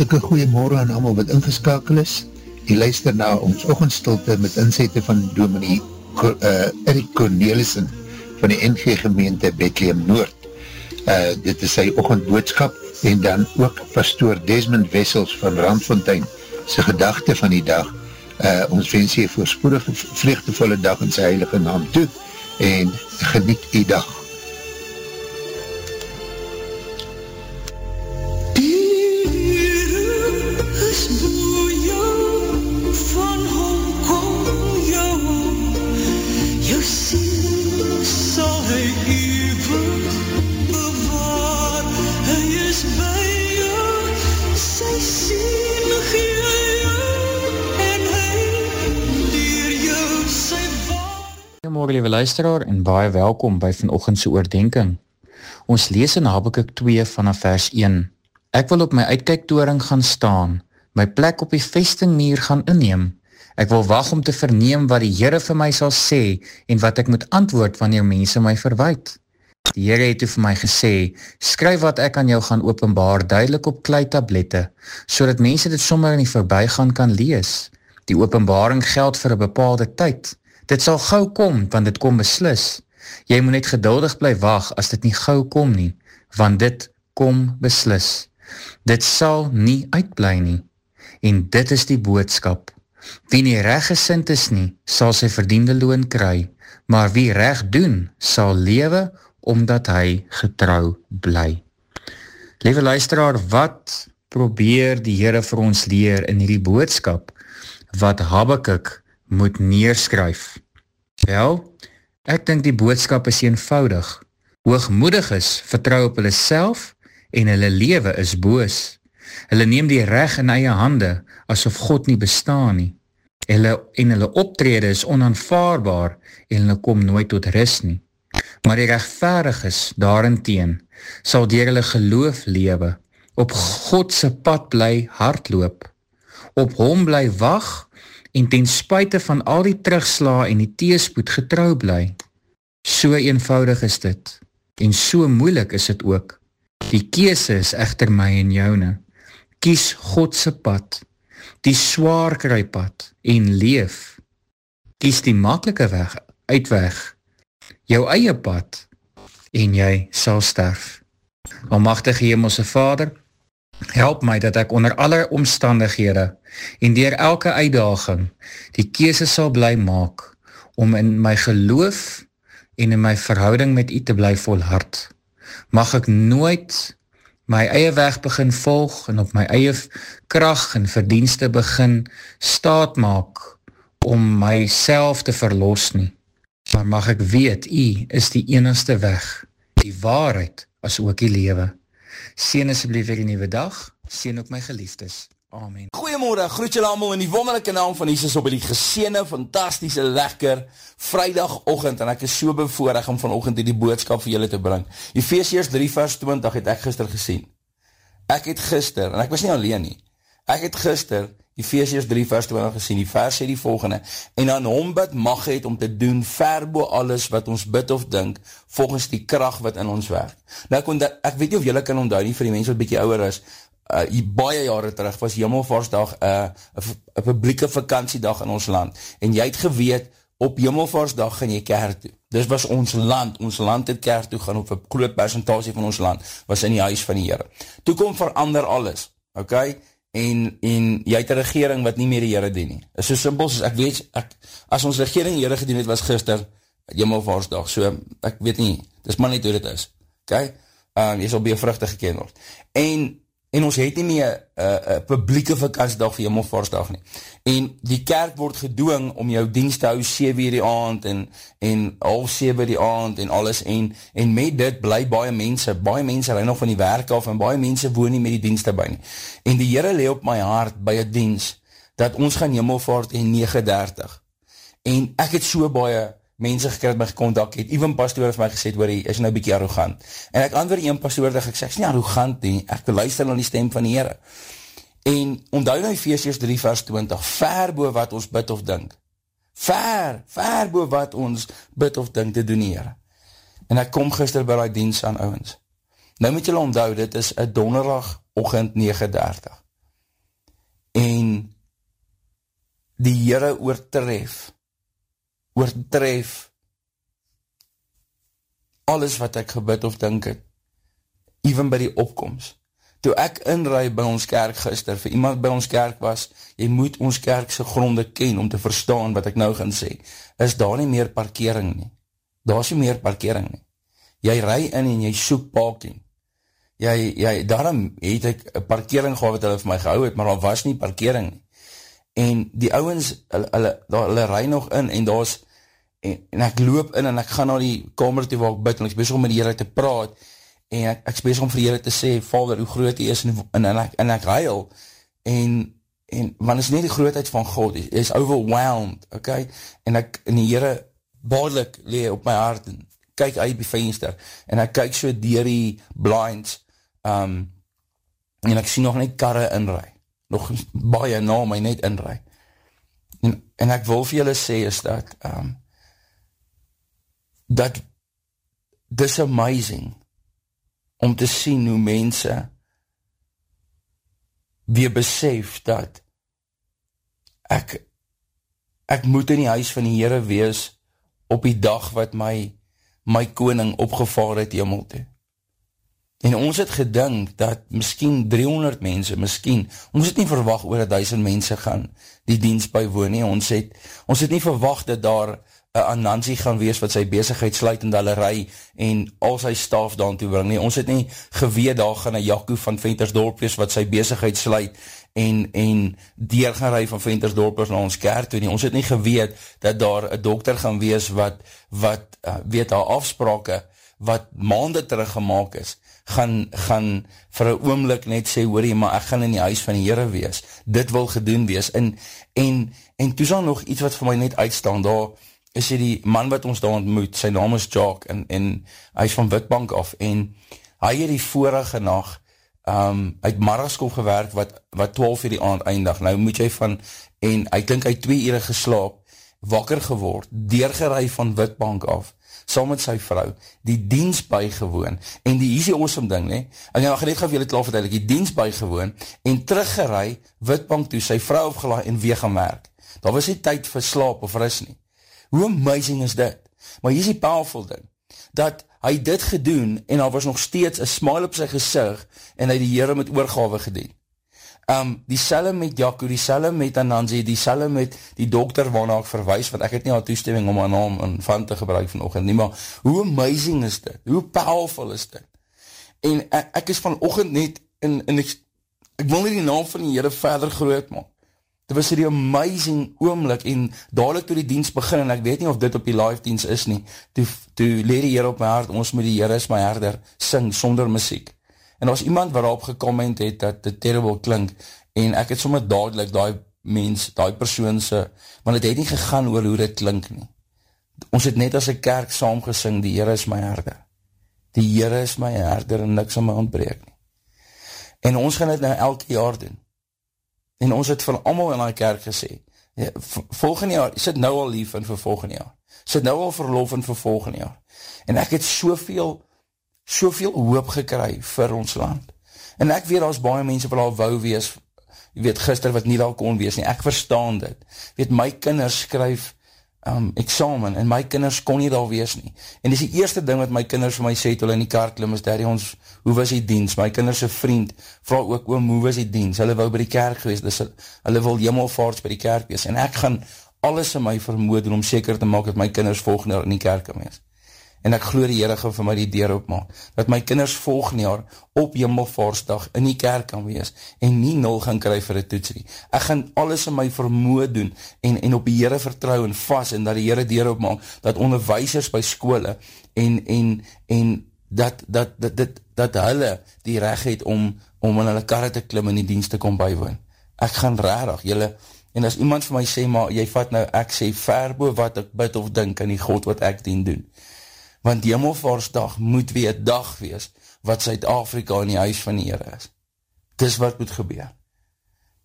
hartelike goeiemorgen aan allemaal wat ingeskakel is. Die luister na ons ochendstilte met inzette van dominee uh, Erik Cornelissen van die NG gemeente Bethlehem Noord. Uh, dit is sy ochendboodskap en dan ook pastoor Desmond Wessels van Randfontein sy gedachte van die dag. Uh, ons wens jy voorspoedige vleegtevolle dag in sy heilige naam toe en geniet die dag. Luisteraar en baie welkom by vanochtendse oordenking. Ons lees in Habakkuk 2 vanaf vers 1. Ek wil op my uitkijktoring gaan staan, my plek op die vestingmuur gaan inneem. Ek wil wacht om te verneem wat die Heere vir my sal sê en wat ek moet antwoord wanneer mense my verwijt. Die Heere het vir my gesê, skryf wat ek aan jou gaan openbaar duidelik op kleitablette, so dat mense dit sommer in die voorbijgaan kan lees. Die openbaring geld vir een bepaalde tyd, Dit sal gauw kom, want dit kom beslis. Jy moet net geduldig bly wacht as dit nie gauw kom nie, want dit kom beslis. Dit sal nie uitblij nie. En dit is die boodskap. Wie nie recht gesind is nie, sal sy verdiende loon kry, maar wie recht doen, sal lewe, omdat hy getrouw bly. Lieve luisteraar, wat probeer die Heere vir ons leer in die boodskap, wat Habakkuk moet neerskryf. Wel, ek dink die boodskap is eenvoudig. Hoogmoedig is, vertrou op hulle self en hulle lewe is boos. Hulle neem die reg in eie hande asof God nie bestaan nie. Hulle en hulle optrede is onaanvaarbaar en hulle kom nooit tot rus nie. Maar die regverdig is daarenteen sal deur hulle geloof lewe, op God se pad bly hardloop, op hom bly wag en ten spuite van al die terugsla en die teespoed getrou bly. So eenvoudig is dit, en so moeilik is dit ook. Die keese is echter my en joune. Kies Godse pad, die zwaar krypad, en leef. Kies die makkelike weg, uitweg, jou eie pad, en jy sal sterf. Almachtige Hemelse Vader, help my dat ek onder alle omstandighede en dier elke uitdaging die kese sal bly maak om in my geloof en in my verhouding met u te bly volhard. Mag ek nooit my eie weg begin volg en op my eie kracht en verdienste begin staat maak om myself te verlos nie. Maar mag ek weet, u is die enigste weg, die waarheid as ook die lewe. Sien asjeblief weer die nieuwe dag, sien ook my geliefdes. Amen. Goeiemorgen, groet julle allemaal in die wonderlijke naam van Jesus op die geseene, fantastische, lekker vrijdagochtend en ek is so bevoorig om vanochtend die boodskap vir julle te bring. Ephesians 3 vers 20 het ek gister gesien. Ek het gister, en ek was nie alleen nie, ek het gister Ephesians 3 vers 20 gesien, die vers sê die volgende, en aan hom bid mag het om te doen verbo alles wat ons bid of dink, volgens die kracht wat in ons werk. Nou ek, onde, ek weet nie of julle kan onthou nie vir die mens wat bykie ouwer is, uh, baie jare terug was Hemelvarsdag uh, een publieke vakantiedag in ons land. En jy het geweet, op Hemelvarsdag gaan jy kerk toe. Dis was ons land, ons land het kerk toe gaan, of een groot percentage van ons land, was in die huis van die Heere. Toe kom verander alles, ok? En, en jy het een regering wat nie meer die Heere dien nie. Is so simpel, soos ek weet, ek, as ons regering die Heere gedien het, was gister Hemelvarsdag, so ek weet nie, dis maar net hoe dit is, ok? Um, jy sal vruchte geken word. En en ons het nie meer een uh, uh, publieke vakantiedag vir Hemelvarsdag nie. En die kerk word gedoong om jou dienst te hou 7 uur die aand en, en half 7 die aand en alles en, en met dit bly baie mense, baie mense rij nog van die werk af en baie mense woon nie met die dienst erbij nie. En die Heere lee op my hart by het dienst dat ons gaan Hemelvaart in 39. En ek het so baie mense gekry wat my gekontak het. Ewen pastoor het my gesê, "Hoor, jy is nou bietjie arrogant." En ek antwoord een pastoor dat ek sê, "Ek's nie arrogant nie. Ek luister na die stem van die Here." En onthou nou Efesiërs 3 vers 20, ver bo wat ons bid of dink. Ver, ver bo wat ons bid of dink te doen, Here. En ek kom gister by daai diens aan ouens. Nou moet julle onthou, dit is 'n donderdag oggend 9:30. En die Here oortref oortref, alles wat ek gebid of dink het, even by die opkomst. Toe ek inrui by ons kerk gister, vir iemand by ons kerk was, jy moet ons kerkse gronde ken om te verstaan wat ek nou gaan sê, is daar nie meer parkering nie. Daar is nie meer parkering nie. Jy rui in en jy soek parking. Jy, jy, daarom het ek parkering gehad wat hulle vir my gehou het, maar daar was nie parkering nie. En die ouwens, hulle, hulle, hulle rui nog in en daar is, en, en ek loop in en ek ga na die kamer toe waar ek bid, en ek is bezig om met die heren te praat, en ek, ek is bezig om vir die heren te sê, vader, hoe groot die is, en, en, en, ek, en ek huil, en, en, want is nie die grootheid van God, is, is overwhelmed, ok, en ek, en die heren, badelik lee op my hart, en kyk uit die venster, en ek kyk so dier die blinds, um, en ek sien nog net karre inrui, nog baie na my net inrui, en, en ek wil vir julle sê, is dat, um, dat dis amazing om te sien hoe mense weer besef dat ek ek moet in die huis van die Heere wees op die dag wat my my koning opgevaar het hemel toe. En ons het gedink dat miskien 300 mense, miskien, ons het nie verwacht oor 1000 mense gaan die dienst bywoon nie, ons het, ons het nie verwacht dat daar aan Nancy gaan wees wat sy bezigheid sluit in Dallerij en al sy staf daan toe bring nie. Ons het nie geweet daar gaan een Jacob van Ventersdorp wees wat sy bezigheid sluit en, en deur gaan rij van Ventersdorp na ons kerk toe nie. Ons het nie geweet dat daar een dokter gaan wees wat, wat uh, weet haar afsprake wat maande teruggemaak is gaan, gaan vir een oomlik net sê, hoor jy, maar ek gaan in die huis van die Heere wees, dit wil gedoen wees, en, en, en toe sal nog iets wat vir my net uitstaan, daar, is hy die man wat ons daar ontmoet, sy naam is Jack, en, en hy is van Witbank af, en hy het die vorige nacht um, uit Marraskool gewerk, wat, wat 12 uur die aand eindig, nou moet jy van, en hy klink hy 2 uur geslaap, wakker geword, deurgerei van Witbank af, saam met sy vrou, die dienst bygewoon, en die hier is die awesome ding, ne? en ja, net gaf jy dit klaar verduidelik, die dienst bygewoon, en teruggerei, Witbank toe, sy vrou opgelaai, en weer gaan werk, daar was nie tyd vir slaap of ris nie, Hoe amazing is dit? Maar hier is die powerful ding, dat hy dit gedoen, en daar was nog steeds een smile op sy gezicht, en hy die Heere met oorgave gedien. Um, die selle met Jaco, die selle met Ananzi, die selle met die dokter waarna ek verwijs, want ek het nie al toestemming om my naam en van te gebruik vanochtend nie, maar hoe amazing is dit? Hoe powerful is dit? En ek, ek is vanochtend net, en, en ek, ek wil nie die naam van die Heere verder groot maak, dit was die amazing oomlik, en dadelijk toe die dienst begin, en ek weet nie of dit op die live dienst is nie, toe, toe leer die Heer op my hart, ons moet die Heer is my herder, sing, sonder muziek. En daar was iemand waarop gekomment het, dat dit terrible klink, en ek het sommer dadelijk die mens, die persoonse, want het het nie gegaan oor hoe dit klink nie. Ons het net as een kerk saam gesing, die Heer is my herder. Die Heer is my herder, en niks aan my ontbreek nie. En ons gaan dit nou elke jaar doen en ons het van allemaal in die kerk gesê, ja, volgende jaar, sit nou al lief in vir volgende jaar, sit nou al verlof in vir volgende jaar, en ek het soveel, soveel hoop gekry vir ons land, en ek weet als baie mense wat al wou wees, jy weet gister wat nie al kon wees nie, ek verstaan dit, weet my kinders skryf, um, examen, en my kinders kon nie daar wees nie. En dis die eerste ding wat my kinders vir my sê, toe hulle in die kaart klim, is, daddy, ons, hoe was die diens? My kinders vriend, vraag ook, oom, hoe was die diens? Hulle wou by die kerk gewees, dus hulle wil jemelvaarts by die kerk wees, en ek gaan alles in my vermoed doen, om seker te maak, dat my kinders volgende in die kerk kan wees en ek glo die Heere gaan vir my die deur opmaak, dat my kinders volgende jaar op Jimmelvaarsdag in die kerk kan wees, en nie nul gaan kry vir die toetsie. Ek gaan alles in my vermoed doen, en, en op die Heere vertrouw en vast, en dat die Heere deur opmaak, dat onderwijsers by skole, en, en, en dat, dat, dat, dat, dat hulle die recht het om, om in hulle karre te klim en die dienst te kom bywoon. Ek gaan rarig, jylle, en as iemand vir my sê, maar jy vat nou, ek sê verbo wat ek bid of dink, en die God wat ek dien doen, want die hemelvaarsdag moet weer een dag wees, wat Zuid-Afrika in die huis van die Heere is. Dis wat moet gebeur.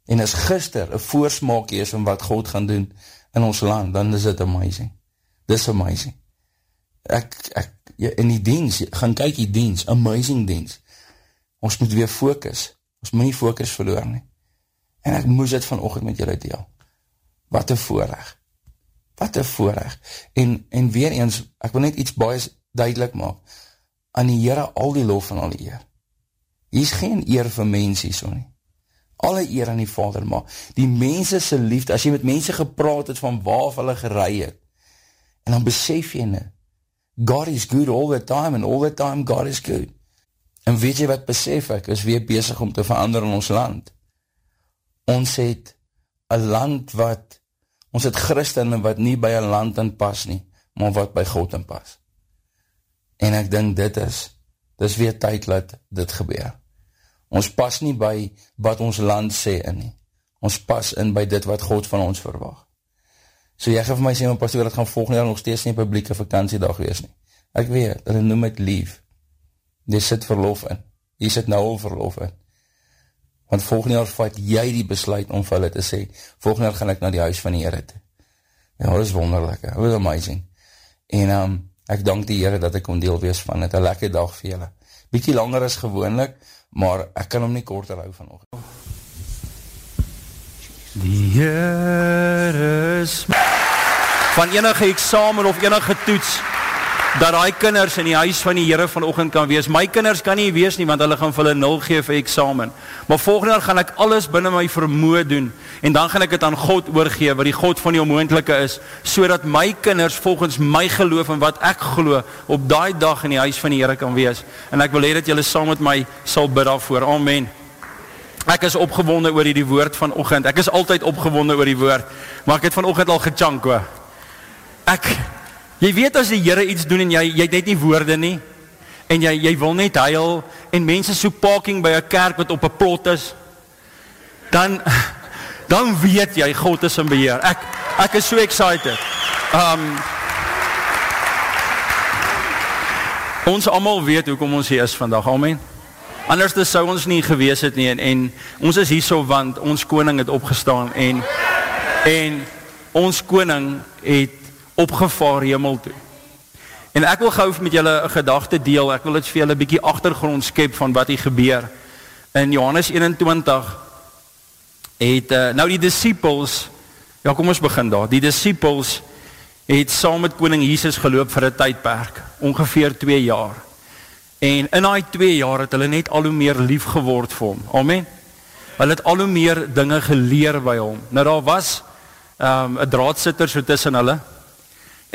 En as gister een voorsmaakie is om wat God gaan doen in ons land, dan is dit amazing. Dis amazing. Ek, ek, in die diens, gaan kyk die diens, amazing diens. Ons moet weer focus. Ons moet nie focus verloor nie. En ek moes dit vanochtend met julle deel. Wat 'n voorreg. Wat 'n voorreg. En en weer eens, ek wil net iets baie duidelik maak. Aan die Here al die lof en al die eer. Hier's geen eer vir mense hierso nie. Alle eer aan die Vader, maar die mense se liefde, as jy met mense gepraat het van waar hulle gery het, en dan besef jy net, God is good all the time, and all the time God is good. En weet jy wat besef ek, is weer bezig om te verander in ons land. Ons het een land wat, ons het christene wat nie by een land in pas nie, maar wat by God in pas. En ek dink dit is, dit is weer tyd dat dit gebeur. Ons pas nie by wat ons land sê in nie. Ons pas in by dit wat God van ons verwacht. So jy geef my sê, my pastoor, dat gaan volgende jaar nog steeds nie publieke vakantiedag wees nie. Ek weet, hulle noem het lief. Jy sit verlof in. Jy sit nou al verlof in. Want volgende jaar vat jy die besluit om vir hulle te sê, volgende jaar gaan ek na die huis van die Heere toe. Ja, dat is wonderlik, dat is amazing. En um, ek dank die Heere dat ek kon deel wees van het, een lekker dag vir julle. Beetje langer is gewoonlik, maar ek kan hom nie korter hou vanochtend. Die Heer is van enige examen of enige toets dat die kinders in die huis van die Heere vanochtend kan wees. My kinders kan nie wees nie, want hulle gaan vir hulle nul gee vir examen. Maar volgende jaar gaan ek alles binnen my vermoe doen, en dan gaan ek het aan God oorgee, wat die God van die onmoendelike is, so dat my kinders volgens my geloof en wat ek geloof, op die dag in die huis van die Heere kan wees. En ek wil hee dat julle saam met my sal bid daarvoor. Amen. Ek is opgewonde oor die woord van ochend. Ek is altyd opgewonde oor die woord. Maar ek het van ochend al gechank hoor. Ek, jy weet as die Heere iets doen en jy, jy het nie woorde nie. En jy, jy wil net huil. En mense soek parking by een kerk wat op een plot is. Dan, dan weet jy, God is in beheer. Ek, ek is so excited. Um, ons allemaal weet hoekom ons hier is vandag. Amen. Anders sou ons nie gewees het nie en, en ons is hierso want ons koning het opgestaan en en ons koning het opgevaar hemel toe. En ek wil gou met julle 'n gedagte deel. Ek wil dit vir julle 'n bietjie agtergrond skep van wat hier gebeur. In Johannes 21 het uh, nou die disippels Ja, kom ons begin daar. Die disippels het saam met koning Jesus geloop vir 'n tydperk, ongeveer 2 jaar. En in die twee jaar het hulle net al hoe meer lief geword vir hom. Amen. Hulle het al hoe meer dinge geleer by hom. Nou daar was um, een draadsitter so tussen hulle.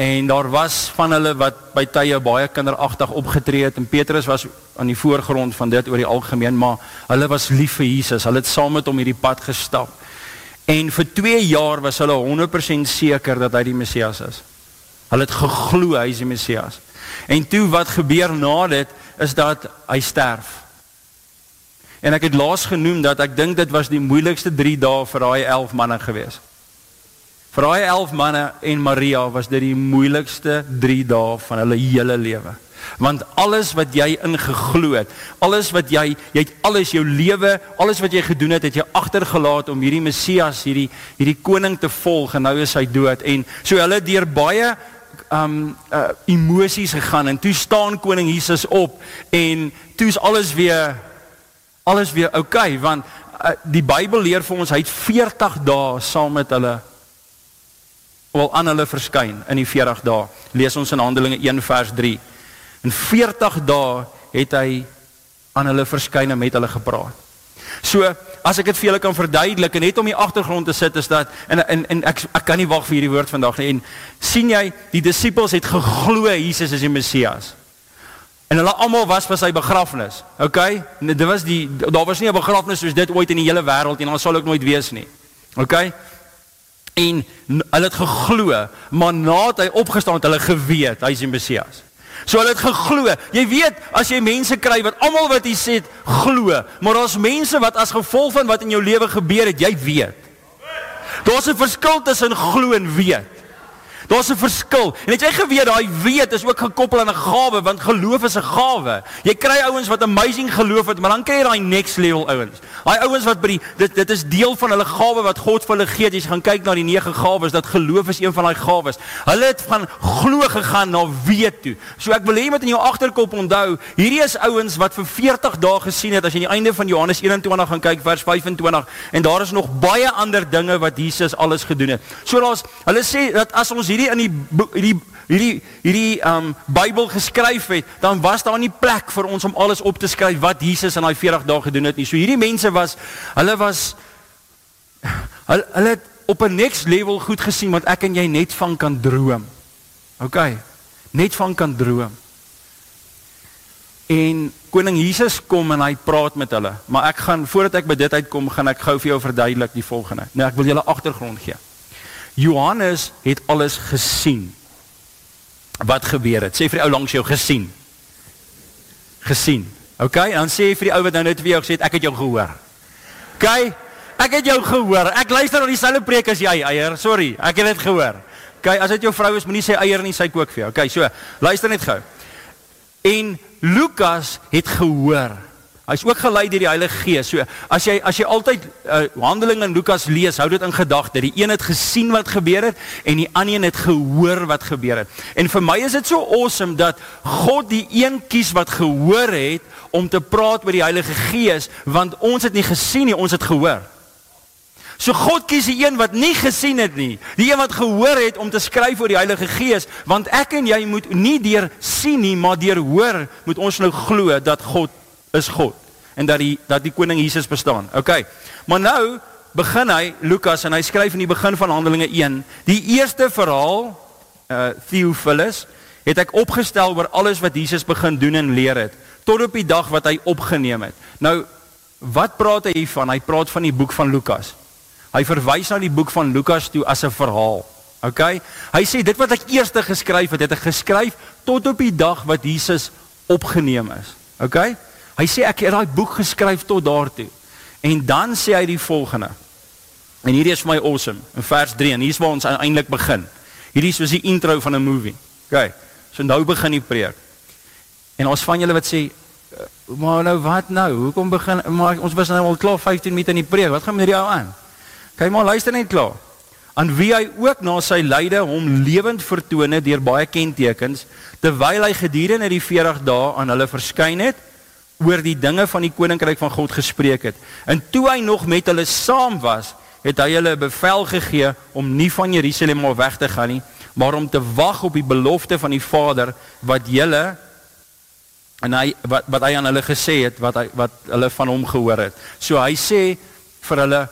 En daar was van hulle wat by tye baie kinderachtig opgetreed. En Petrus was aan die voorgrond van dit oor die algemeen. Maar hulle was lief vir Jesus. Hulle het saam met hom hierdie pad gestap. En vir twee jaar was hulle 100% seker dat hy die Messias is. Hulle het gegloe hy is die Messias. En toe wat gebeur na dit is dat hy sterf. En ek het laas genoem dat ek dink dit was die moeilikste drie dae vir hy elf manne gewees. Vir hy elf manne en Maria was dit die moeilikste drie dae van hulle hele lewe. Want alles wat jy ingeglo het, alles wat jy, jy het alles, jou lewe, alles wat jy gedoen het, het jy achtergelaat om hierdie Messias, hierdie, hierdie koning te volg en nou is hy dood. En so hulle dier baie um, uh, emoties gegaan en toe staan koning Jesus op en toe is alles weer alles weer oké, okay, want uh, die Bijbel leer vir ons, hy het 40 dae saam met hulle wel aan hulle verskyn in die 40 dae, lees ons in handelinge 1 vers 3 en 40 dae het hy aan hulle verskyn en met hulle gepraat. So, as ek het vir julle kan verduidelik, en net om die achtergrond te sit, is dat, en, en, en ek, ek kan nie wacht vir hierdie woord vandag, en sien jy, die disciples het gegloe, Jesus is die Messias, en hulle allemaal was vir sy begrafnis, ok, dit was die, daar was nie een begrafnis soos dit ooit in die hele wereld, en dan sal ek nooit wees nie, ok, en hulle het gegloe, maar na het hy opgestaan, het hulle geweet, hy is die Messias, So hulle het gegloe. Jy weet, as jy mense kry wat almal wat jy sê, glo, maar daar's mense wat as gevolg van wat in jou lewe gebeur het, jy weet. Daar's 'n verskil tussen glo en weet. Daar's 'n verskil. En het jy geweet daai weet is ook gekoppel aan 'n gawe want geloof is 'n gawe. Jy kry ouens wat amazing geloof het, maar dan kry jy daai next level ouens. Daai ouens wat by die dit dit is deel van hulle gawe wat God vir hulle gee. Jy gaan kyk na die nege gawes, dat geloof is een van daai gawes. Hulle het van glo gegaan na weet toe. So ek wil hê jy moet in jou agterkop onthou, hierdie is ouens wat vir 40 dae gesien het as jy aan die einde van Johannes 21 gaan kyk vers 25 en daar is nog baie ander dinge wat Jesus alles gedoen het. So daar's hulle sê dat as ons hierdie in die hierdie hierdie hierdie um Bybel geskryf het, dan was daar nie plek vir ons om alles op te skryf wat Jesus in daai 40 dae gedoen het nie. So hierdie mense was hulle was hulle, hulle het op 'n next level goed gesien wat ek en jy net van kan droom. OK. Net van kan droom. En koning Jesus kom en hy praat met hulle, maar ek gaan voordat ek by dit uitkom, gaan ek gou vir jou verduidelik die volgende. Nou ek wil julle agtergrond gee. Johannes het alles gesien. Wat gebeur het? Sê vir die ou langs jou gesien. Gesien. OK, dan sê vir die ou wat nou net vir jou gesê het ek het jou gehoor. OK, ek het jou gehoor. Ek luister na dieselfde preek as jy, eier. Sorry, ek het dit gehoor. OK, as dit jou vrou is, moenie sê eier nie, sy kook vir jou. OK, so, luister net gou. En Lukas het gehoor Hy's ook gelei deur die Heilige Gees. So as jy as jy altyd uh, Handelinge in Lukas lees, hou dit in gedagte. Die een het gesien wat gebeur het en die ander een het gehoor wat gebeur het. En vir my is dit so awesome dat God die een kies wat gehoor het om te praat met die Heilige Gees, want ons het nie gesien nie, ons het gehoor. So God kies die een wat nie gesien het nie, die een wat gehoor het om te skryf oor die Heilige Gees, want ek en jy moet nie deur sien nie, maar deur hoor moet ons nou glo dat God is God en dat die dat die koning Jesus bestaan. OK. Maar nou begin hy Lukas en hy skryf in die begin van Handelinge 1, die eerste verhaal uh Theophilus het ek opgestel oor alles wat Jesus begin doen en leer het tot op die dag wat hy opgeneem het. Nou wat praat hy hiervan? Hy praat van die boek van Lukas. Hy verwys na die boek van Lukas toe as 'n verhaal. OK? Hy sê dit wat ek eers geskryf het, het ek geskryf tot op die dag wat Jesus opgeneem is. OK? Hy sê ek het daai boek geskryf tot daartoe. En dan sê hy die volgende. En hierdie is vir my awesome. In vers 3 en hier's waar ons eintlik begin. Hierdie is soos die intro van 'n movie. OK. So nou begin die preek. En ons van julle wat sê eh, maar nou wat nou? Hoekom begin maar ons was nou al klaar 15 minute in die preek. Wat gaan met hierdie ou aan? Kyk maar luister net klaar. Aan wie hy ook na sy lyde hom lewend vertoon het deur baie kentekens terwyl hy gedurende die 40 dae aan hulle verskyn het oor die dinge van die koninkryk van God gespreek het. En toe hy nog met hulle saam was, het hy hulle bevel gegee om nie van Jerusalem af weg te gaan nie, maar om te wag op die belofte van die Vader wat julle en hy wat wat hy aan hulle gesê het wat hy wat hulle van hom gehoor het. So hy sê vir hulle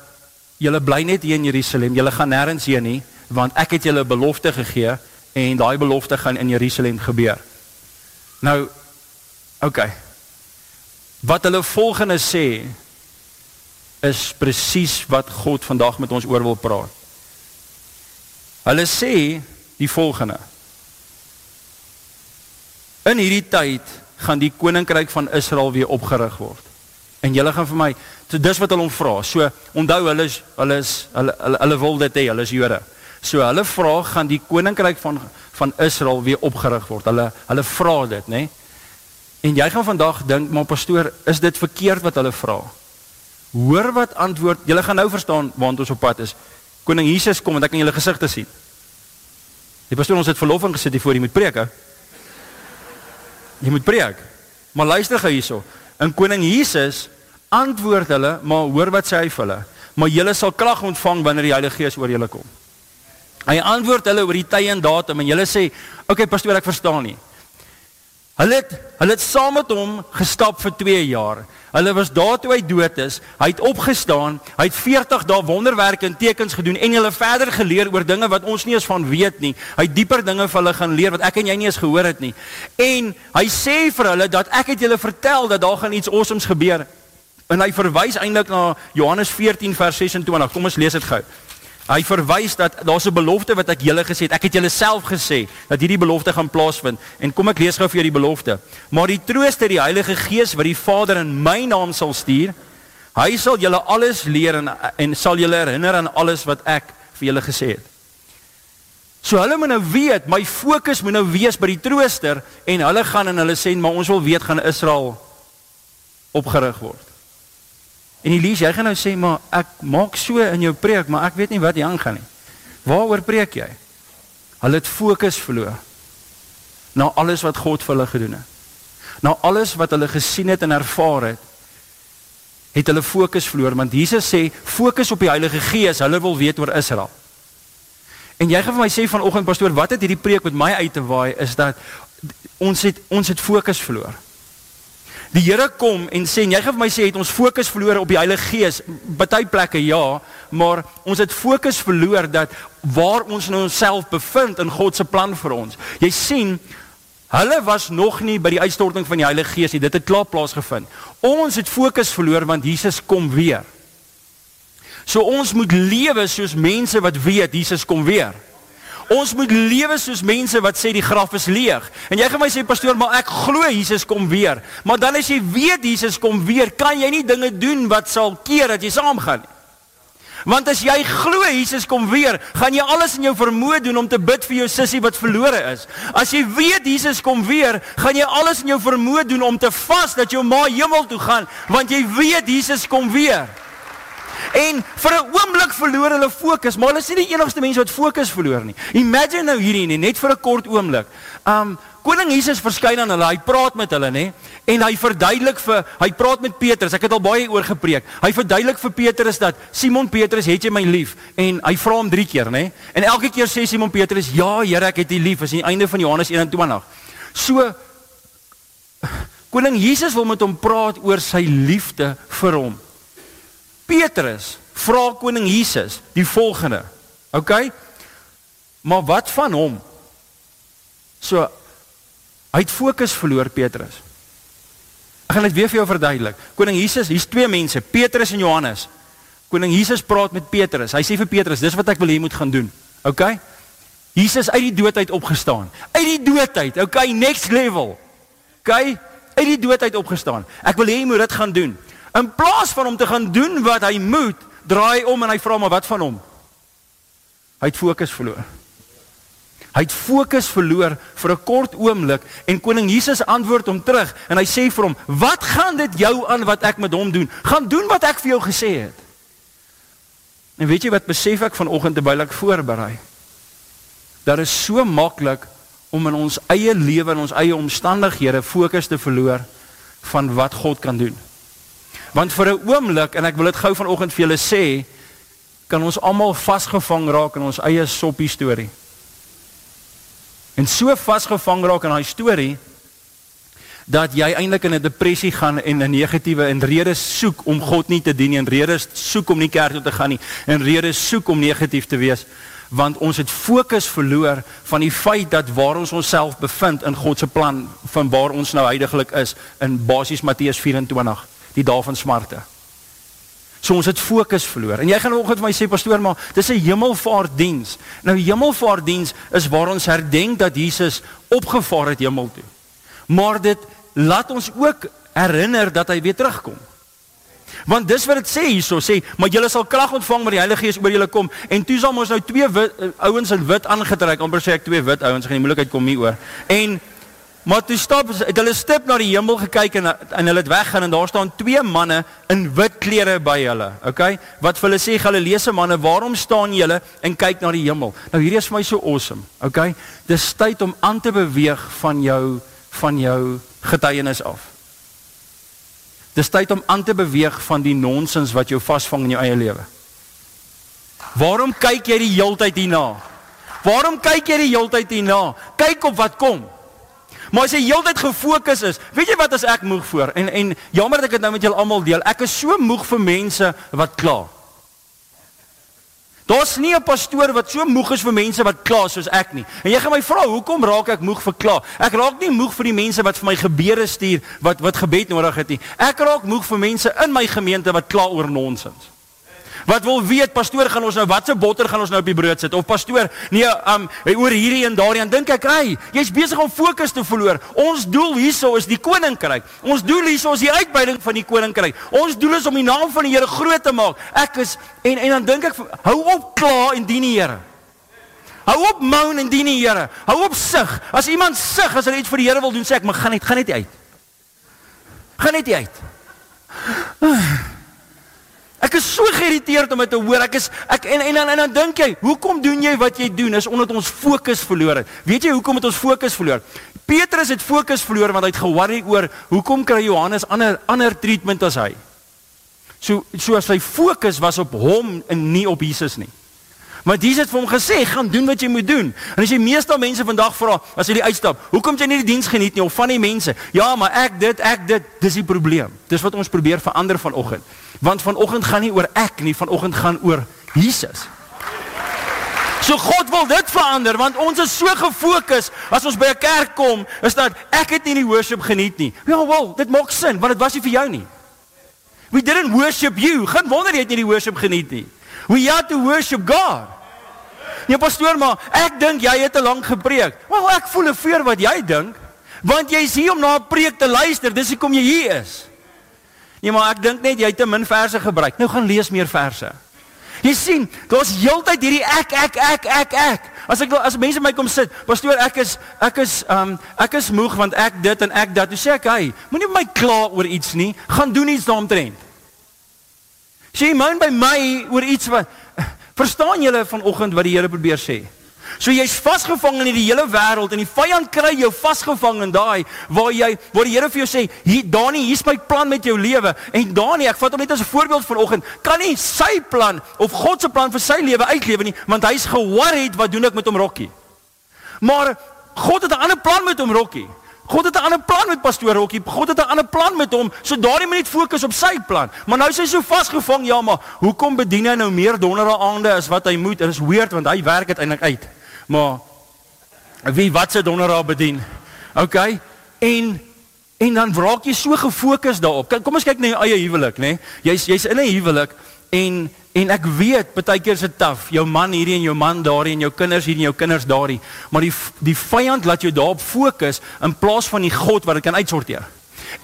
julle bly net hier in Jerusalem, julle gaan nêrens heen nie, want ek het julle belofte gegee en daai belofte gaan in Jerusalem gebeur. Nou okay, Wat hulle volgende sê is presies wat God vandag met ons oor wil praat. Hulle sê die volgende. In hierdie tyd gaan die koninkryk van Israel weer opgerig word. En julle gaan vir my, so dis wat hulle hom vra. So onthou hulle is hulle is hulle hulle, hulle wil dit hê, hulle is Jode. So hulle vra gaan die koninkryk van van Israel weer opgerig word. Hulle hulle vra dit, nê? Nee? En jy gaan vandag dink, maar pastoor, is dit verkeerd wat hulle vra? Hoor wat antwoord. Julle gaan nou verstaan waant ons op pad is. Koning Jesus kom en ek kan julle gesigte sien. Die pastoor ons het verlof ingesit hier voor jy moet preek. He? Jy moet preek. Maar luister gou hierso. En koning Jesus antwoord hulle, maar hoor wat sê hy vir hulle? Maar julle sal krag ontvang wanneer die Heilige Gees oor julle kom. Hy antwoord hulle oor die tye en datum en hulle sê, "Oké okay, pastoor, ek verstaan nie." Hulle het hulle het saam met hom gestap vir 2 jaar. Hulle was daar toe hy dood is. Hy het opgestaan. Hy het 40 dae wonderwerke en tekens gedoen en hulle verder geleer oor dinge wat ons nie eens van weet nie. Hy het dieper dinge vir hulle gaan leer wat ek en jy nie eens gehoor het nie. En hy sê vir hulle dat ek het julle vertel dat daar gaan iets awesomes gebeur. En hy verwys eintlik na Johannes 14 vers 26. Kom ons lees dit gou. Hy verwys dat daar's 'n belofte wat ek julle gesê het. Ek het julle self gesê dat hierdie belofte gaan plaasvind. En kom ek lees gou vir julle die belofte. Maar die Trooster, die Heilige Gees wat die Vader in my naam sal stuur, hy sal julle alles leer en en sal julle herinner aan alles wat ek vir julle gesê het. So hulle moet nou weet, my fokus moet nou wees by die trooster en hulle gaan en hulle sê maar ons wil weet gaan Israel opgerig word. En Elise, jy gaan nou sê maar ek maak so in jou preek, maar ek weet nie wat jy aangaan nie. Waaroor preek jy? Hulle het fokus verloor na alles wat God vir hulle gedoen het. Na alles wat hulle gesien het en ervaar het, het hulle fokus verloor want Jesus sê fokus op die Heilige Gees, hulle wil weet oor Israel. En jy gaan vir my sê vanoggend pastoor, wat het hierdie preek met my uit te waai is dat ons het ons het fokus verloor. Die Here kom en sê jy gaan vir my sê het ons fokus verloor op die Heilige Gees. Party plekke ja, maar ons het fokus verloor dat waar ons nou onsself bevind in God se plan vir ons. Jy sien, hulle was nog nie by die uitstorting van die Heilige Gees nie. Dit het klaar plaasgevind. Ons het fokus verloor want Jesus kom weer. So ons moet lewe soos mense wat weet Jesus kom weer. Ons moet lewe soos mense wat sê die graf is leeg. En jy gaan my sê pastoor, maar ek glo Jesus kom weer. Maar dan as jy weet Jesus kom weer, kan jy nie dinge doen wat sal keer dat jy saamgaan nie. Want as jy glo Jesus kom weer, gaan jy alles in jou vermoë doen om te bid vir jou sussie wat verlore is. As jy weet Jesus kom weer, gaan jy alles in jou vermoë doen om te vas dat jou ma hemel toe gaan, want jy weet Jesus kom weer. En vir 'n oomblik verloor hulle fokus, maar hulle is nie die enigste mense wat fokus verloor nie. Imagine nou hierdie nie, net vir 'n kort oomblik. Um Koning Jesus verskyn aan hulle, hy praat met hulle, nê? En hy verduidelik vir hy praat met Petrus. Ek het al baie oor gepreek. Hy verduidelik vir Petrus dat Simon Petrus, het jy my lief? En hy vra hom 3 keer, nê? En elke keer sê Simon Petrus, "Ja, Here, ek het U lief." Dis aan die einde van Johannes 21. So Koning Jesus wil met hom praat oor sy liefde vir hom. Petrus vra koning Jesus die volgende. OK? Maar wat van hom? So hy het fokus verloor Petrus. Ek gaan dit weer vir jou verduidelik. Koning Jesus, hier's twee mense, Petrus en Johannes. Koning Jesus praat met Petrus. Hy sê vir Petrus, dis wat ek wil hê jy moet gaan doen. OK? Jesus uit die dood uit opgestaan. Uit die dood uit. OK, next level. OK? Uit die dood uit opgestaan. Ek wil hê jy moet dit gaan doen. In plaas van om te gaan doen wat hy moet, draai hy om en hy vra maar wat van hom? Hy het fokus verloor. Hy het fokus verloor vir 'n kort oomblik en koning Jesus antwoord hom terug en hy sê vir hom: "Wat gaan dit jou aan wat ek met hom doen? Gaan doen wat ek vir jou gesê het." En weet jy wat besef ek vanoggend terwyl ek voorberei? Dat is so maklik om in ons eie lewe en ons eie omstandighede fokus te verloor van wat God kan doen. Want vir 'n oomblik en ek wil dit gou vanoggend vir julle sê, kan ons almal vasgevang raak in ons eie soppie storie. En so vasgevang raak in daai storie dat jy eintlik in 'n depressie gaan en 'n negatiewe en redes soek om God nie te dien nie en redes soek om nie kerk toe te gaan nie en redes soek om negatief te wees want ons het fokus verloor van die feit dat waar ons onsself bevind in God se plan van waar ons nou heidaglik is in basies Matteus 24 die dae van smarte. So ons het fokus verloor. En jy gaan vanoggend vir my sê pastoor, maar dis 'n hemelvaartdiens. Nou hemelvaartdiens is waar ons herdenk dat Jesus opgevaar het hemel toe. Maar dit laat ons ook herinner dat hy weer terugkom. Want dis wat dit sê hierso, sê, maar julle sal krag ontvang wanneer die Heilige Gees oor julle kom en toe sal ons nou twee uh, ouens in wit aangetrek, amper sê ek twee wit ouens, gaan die moeilikheid kom nie oor. En Maar toe stap het hulle stip na die hemel gekyk en en hulle het weggaan en daar staan twee manne in wit klere by hulle. Okay? Wat vir hulle sê Galileese manne, waarom staan julle en kyk na die hemel? Nou hierdie is vir my so awesome. Okay? Dis tyd om aan te beweeg van jou van jou getuienis af. Dis tyd om aan te beweeg van die nonsens wat jou vasvang in jou eie lewe. Waarom kyk jy die heeltyd hierna? Waarom kyk jy die heeltyd hierna? Kyk op wat kom. Maar as jy heeltyd gefokus is, weet jy wat as ek moeg voor? En en jammer dat ek dit nou met julle almal deel. Ek is so moeg vir mense wat kla. Daar's nie 'n pastoor wat so moeg is vir mense wat kla soos ek nie. En jy gaan my vra, hoekom raak ek moeg vir kla? Ek raak nie moeg vir die mense wat vir my gebede stuur wat wat gebed nodig het nie. Ek raak moeg vir mense in my gemeente wat kla oor nonsens wat wil weet pastoor gaan ons nou watse botter gaan ons nou op die brood sit of pastoor nee um oor hierdie en daardie en dink ek hey jy's besig om fokus te verloor ons doel hierso is die koninkryk ons doel hierso is die uitbreiding van die koninkryk ons doel is om die naam van die Here groot te maak ek is en en dan dink ek hou op kla en dien die Here Hou op moan en dien die Here. Hou op sug. As iemand sug as hy iets vir die Here wil doen, sê ek, "Maar gaan net, gaan net uit." Gaan net uit. Ek is so geïrriteerd om dit te hoor. Ek is ek en en dan en dan dink jy, hoekom doen jy wat jy doen? Is omdat ons fokus verloor het. Weet jy hoekom het ons fokus verloor? Petrus het fokus verloor want hy het ge-worry oor hoekom kry Johannes ander ander treatment as hy. So so as sy fokus was op hom en nie op Jesus nie. Maar Jesus het vir hom gesê, "Gaan doen wat jy moet doen." En as jy meeste mense vandag vra, as jy die uitstap, "Hoekom jy nie die diens geniet nie of van die mense?" Ja, maar ek dit, ek dit, dis die probleem. Dis wat ons probeer verander vanoggend. Want vanoggend gaan nie oor ek nie, vanoggend gaan oor Jesus. So God wil dit verander want ons is so gefokus as ons by 'n kerk kom, is dat ek het nie die worship geniet nie. Ja, wel, dit maak sin want dit was nie vir jou nie. We didn't worship you. Geen wonder jy het nie die worship geniet nie. We had to worship God. Ja pastoor, maar ek dink jy het te lank gepreek. Wel, ek voel 'n veer wat jy dink, want jy's hier om na 'n preek te luister. Dis hoekom jy hier is. Nee, maar ek dink net jy het te min verse gebruik. Nou gaan lees meer verse. Jy sien, daar's heeltyd hierdie ek ek ek ek ek. As ek as mense my kom sit, pastoor, ek is ek is um ek is moeg want ek dit en ek dat. Toe sê ek, "Hey, moenie my kla oor iets nie. Gaan doen iets daaromtrent." Sê jy moan by my oor iets wat Verstaan julle vanoggend wat die Here probeer sê? So jy's vasgevang in hierdie hele wêreld en die vyand kry jou vasgevang in daai waar jy waar die Here vir jou sê, "Hier Dani, hier's my plan met jou lewe." En Dani, ek vat hom net as 'n voorbeeld vanoggend, kan nie sy plan of God se plan vir sy lewe uitlewe nie, want hy's ge-worried wat doen ek met hom Rokkie. Maar God het 'n ander plan met hom Rokkie. God het 'n ander plan met pastoor Rokkie. God het 'n ander plan met hom. So daardie net fokus op sy plan. Maar nou is hy so vasgevang. Ja, maar hoekom bedien hy nou meer donderdae aande as wat hy moet? Dit is weird want hy werk dit eintlik uit. Maar wie wat se donderdae bedien? OK. En en dan raak jy so gefokus daarop. Kom ons kyk na jou eie huwelik, nê? Nee? Jy's jy's in 'n huwelik en En ek weet baie keer is dit taaf. Jou man hierdie en jou man daardie en jou kinders hierdie en jou kinders daardie. Maar die die vyand laat jou daarop fokus in plaas van die God wat dit kan uitsorteer.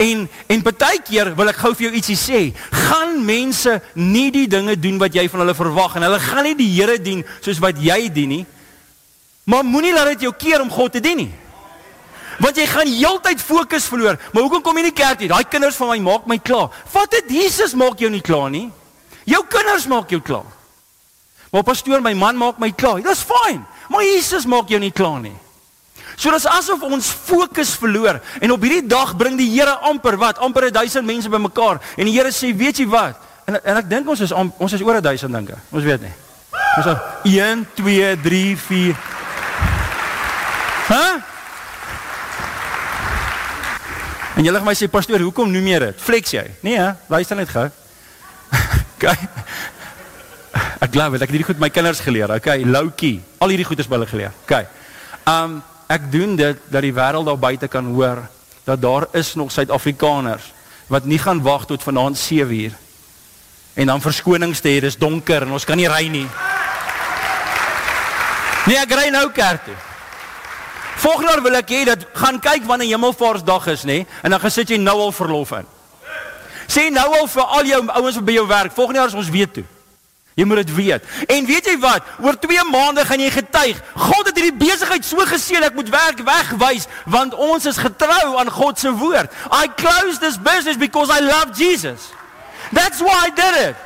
En en baie keer wil ek gou vir jou ietsie sê. Gaan mense nie die dinge doen wat jy van hulle verwag en hulle gaan nie die Here dien soos wat jy dien nie. Maar moenie laat dit jou keer om God te dien nie. Want jy gaan heeltyd fokus verloor. Maar hoekom kom jy nie kerk toe? Daai kinders van my maak my klaar. Wat het Jesus maak jou nie klaar nie? Jou kinders maak jou klaar. Maar pastoor, my man maak my klaar. Dis fyn. Maar Jesus maak jou nie klaar nie. So dis asof ons fokus verloor en op hierdie dag bring die Here amper wat, amper 1000 mense bymekaar en die Here sê, weet jy wat? En en ek dink ons is am, ons is oor 1000 dinge. Ons weet nie. Ons is 1 2 3 4 Hæ? En jy lag my sê pastoor, hoekom noem jy dit? Flex jy? Nee, hè? luister net gou. Okay. Ek glo ek het hierdie goed my kinders geleer. Okay, loukie. Al hierdie goed is by hulle geleer. Okay. Um ek doen dit dat die wêreld daar buite kan hoor dat daar is nog Suid-Afrikaners wat nie gaan wag tot vanaand 7uur en dan verskonings te hê dis donker en ons kan nie ry nie. Nee, ek ry nou kerk toe. Volgende jaar wil ek hê dat gaan kyk wanneer Hemelvaartsdag is, nê? En dan gesit jy nou al verlof in. Sê nou al vir al jou ouens wat by jou werk, volgende jaar is ons weet toe. Jy moet dit weet. En weet jy wat? Oor 2 maande gaan jy getuig. God het hierdie besigheid so geseën ek moet werk wegwys want ons is getrou aan God se woord. I closed this business because I love Jesus. That's why I did it.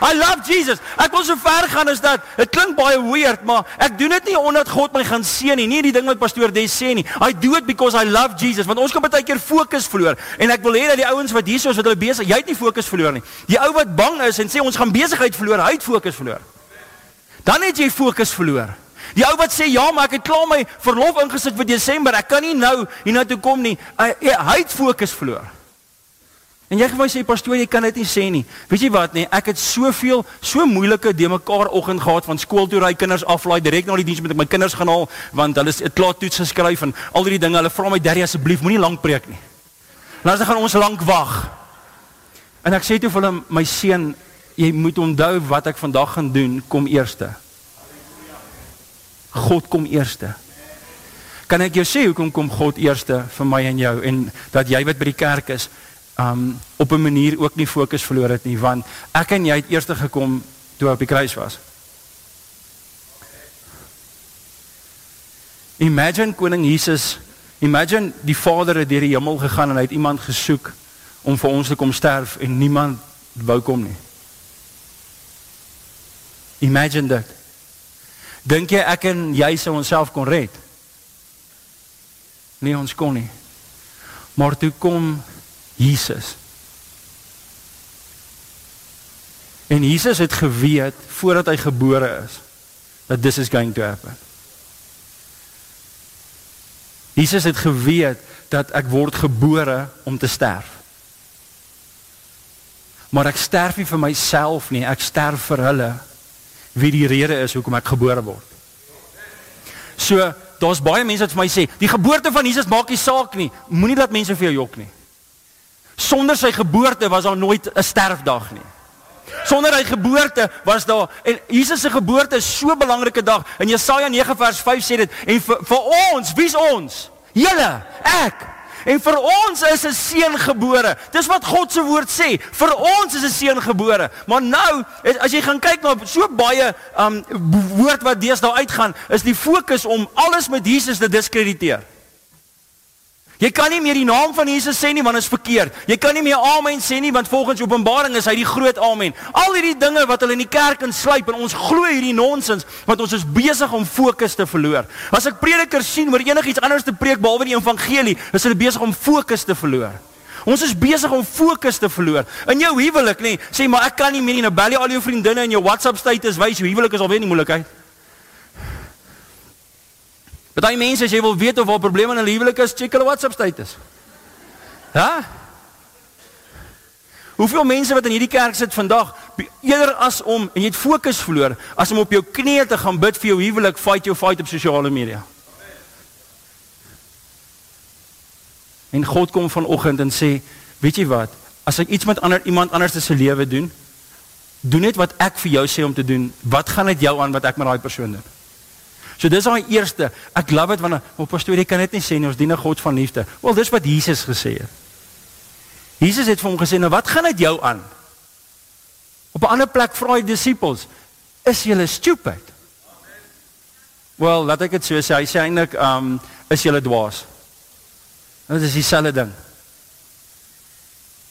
I love Jesus. Ek wil so ver gaan as dat dit klink baie weird, maar ek doen dit nie omdat God my gaan seën nie. Nie die ding wat pastoor Des sê nie. I do it because I love Jesus. Want ons kan baie keer fokus verloor en ek wil hê dat die ouens wat hier is wat hulle besig, jy het nie fokus verloor nie. Die ou wat bang is en sê ons gaan besigheid verloor, hy het fokus verloor. Dan het jy fokus verloor. Die ou wat sê ja, maar ek het klaar my verlof ingesit vir Desember. Ek kan nie nou hiernatoe kom nie. Hy, hy het fokus verloor. En jy gewys sê pastoor, jy kan dit nie sê nie. Weet jy wat nee, ek het soveel so moeilike de mekaar oggend gehad van skool toe ry kinders aflaai direk na die diens met my kinders gaan haal want hulle het klaar toets geskryf en al die dinge. Hulle vra my daddy asseblief moenie lank preek nie. En dan gaan ons lank wag. En ek sê toe vir hom my seun, jy moet onthou wat ek vandag gaan doen, kom eerste. God kom eerste. Kan ek jou sê hoekom kom God eerste vir my en jou en dat jy wat by die kerk is um op 'n manier ook nie fokus verloor het nie want ek en jy het eers gekom toe op die kruis was. Imagine koning Jesus, imagine die Vader het deur die hemel gegaan en hy het iemand gesoek om vir ons te kom sterf en niemand wou kom nie. Imagine dit. Dink jy ek en jy sou onsself kon red? Nee, ons kon nie. Maar toe kom Jesus. En Jesus het geweet voordat hy gebore is dat this is going to happen. Jesus het geweet dat ek word gebore om te sterf. Maar ek sterf nie vir myself nie, ek sterf vir hulle wie die rede is hoekom ek gebore word. So, daar's baie mense wat vir my sê, die geboorte van Jesus maak nie saak nie. Moenie dat mense vir jou jok nie. Sonder sy geboorte was daar nooit 'n sterfdag nie. Sonder hy geboorte was daar en Jesus se geboorte is so 'n belangrike dag. In Jesaja 9 vers 5 sê dit en vir, vir ons, wie's ons? Julle, ek. En vir ons is 'n seun gebore. Dis wat God se woord sê. Vir ons is 'n seun gebore. Maar nou, as jy gaan kyk na so baie um woord wat deesdae uitgaan, is die fokus om alles met Jesus te diskrediteer. Jy kan nie meer die naam van Jesus sê nie want dit is verkeerd. Jy kan nie meer amen sê nie want volgens Openbaring is hy die groot amen. Al hierdie dinge wat hulle in die kerk insluip en ons glo hierdie nonsens want ons is besig om fokus te verloor. As ek predikers sien oor enigiets anders te preek behalwe die evangelie, is hulle besig om fokus te verloor. Ons is besig om fokus te verloor. In jou huwelik nê, sê maar ek kan nie meer nie nou bel jy al jou vriendinne in jou WhatsApp status wys jou huwelik is alweer nie moeilikheid. Party mense as jy wil weet of daar probleme in 'n huwelik is, check hulle WhatsApp status. Ja? Hoeveel mense wat in hierdie kerk sit vandag, eerder as om en jy het fokus verloor, as om op jou knieë te gaan bid vir jou huwelik, fight jou fight op sosiale media. En God kom vanoggend en sê, weet jy wat? As ek iets met ander iemand anders se lewe doen, doen net wat ek vir jou sê om te doen. Wat gaan dit jou aan wat ek met daai persoon doen? So dis daai eerste. Ek love dit wanneer op pastoor jy kan dit nie sê nie, ons dien 'n God van liefde. Wel, dis wat Jesus gesê het. Jesus het vir hom gesê, "Nou wat gaan dit jou aan?" Op 'n ander plek vra hy disippels, "Is julle stupid?" Wel, laat ek dit so sê. Hy sê eintlik, um, "Is julle dwaas?" Dit is dieselfde ding.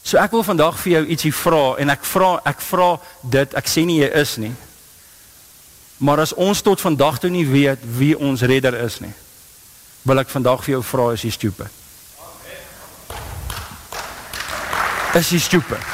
So ek wil vandag vir jou ietsie vra en ek vra ek vra dit, ek sê nie jy is nie. Maar as ons tot vandag toe nie weet wie ons redder is nie, wil ek vandag vir jou vra is jy stupid? Is jy stupid?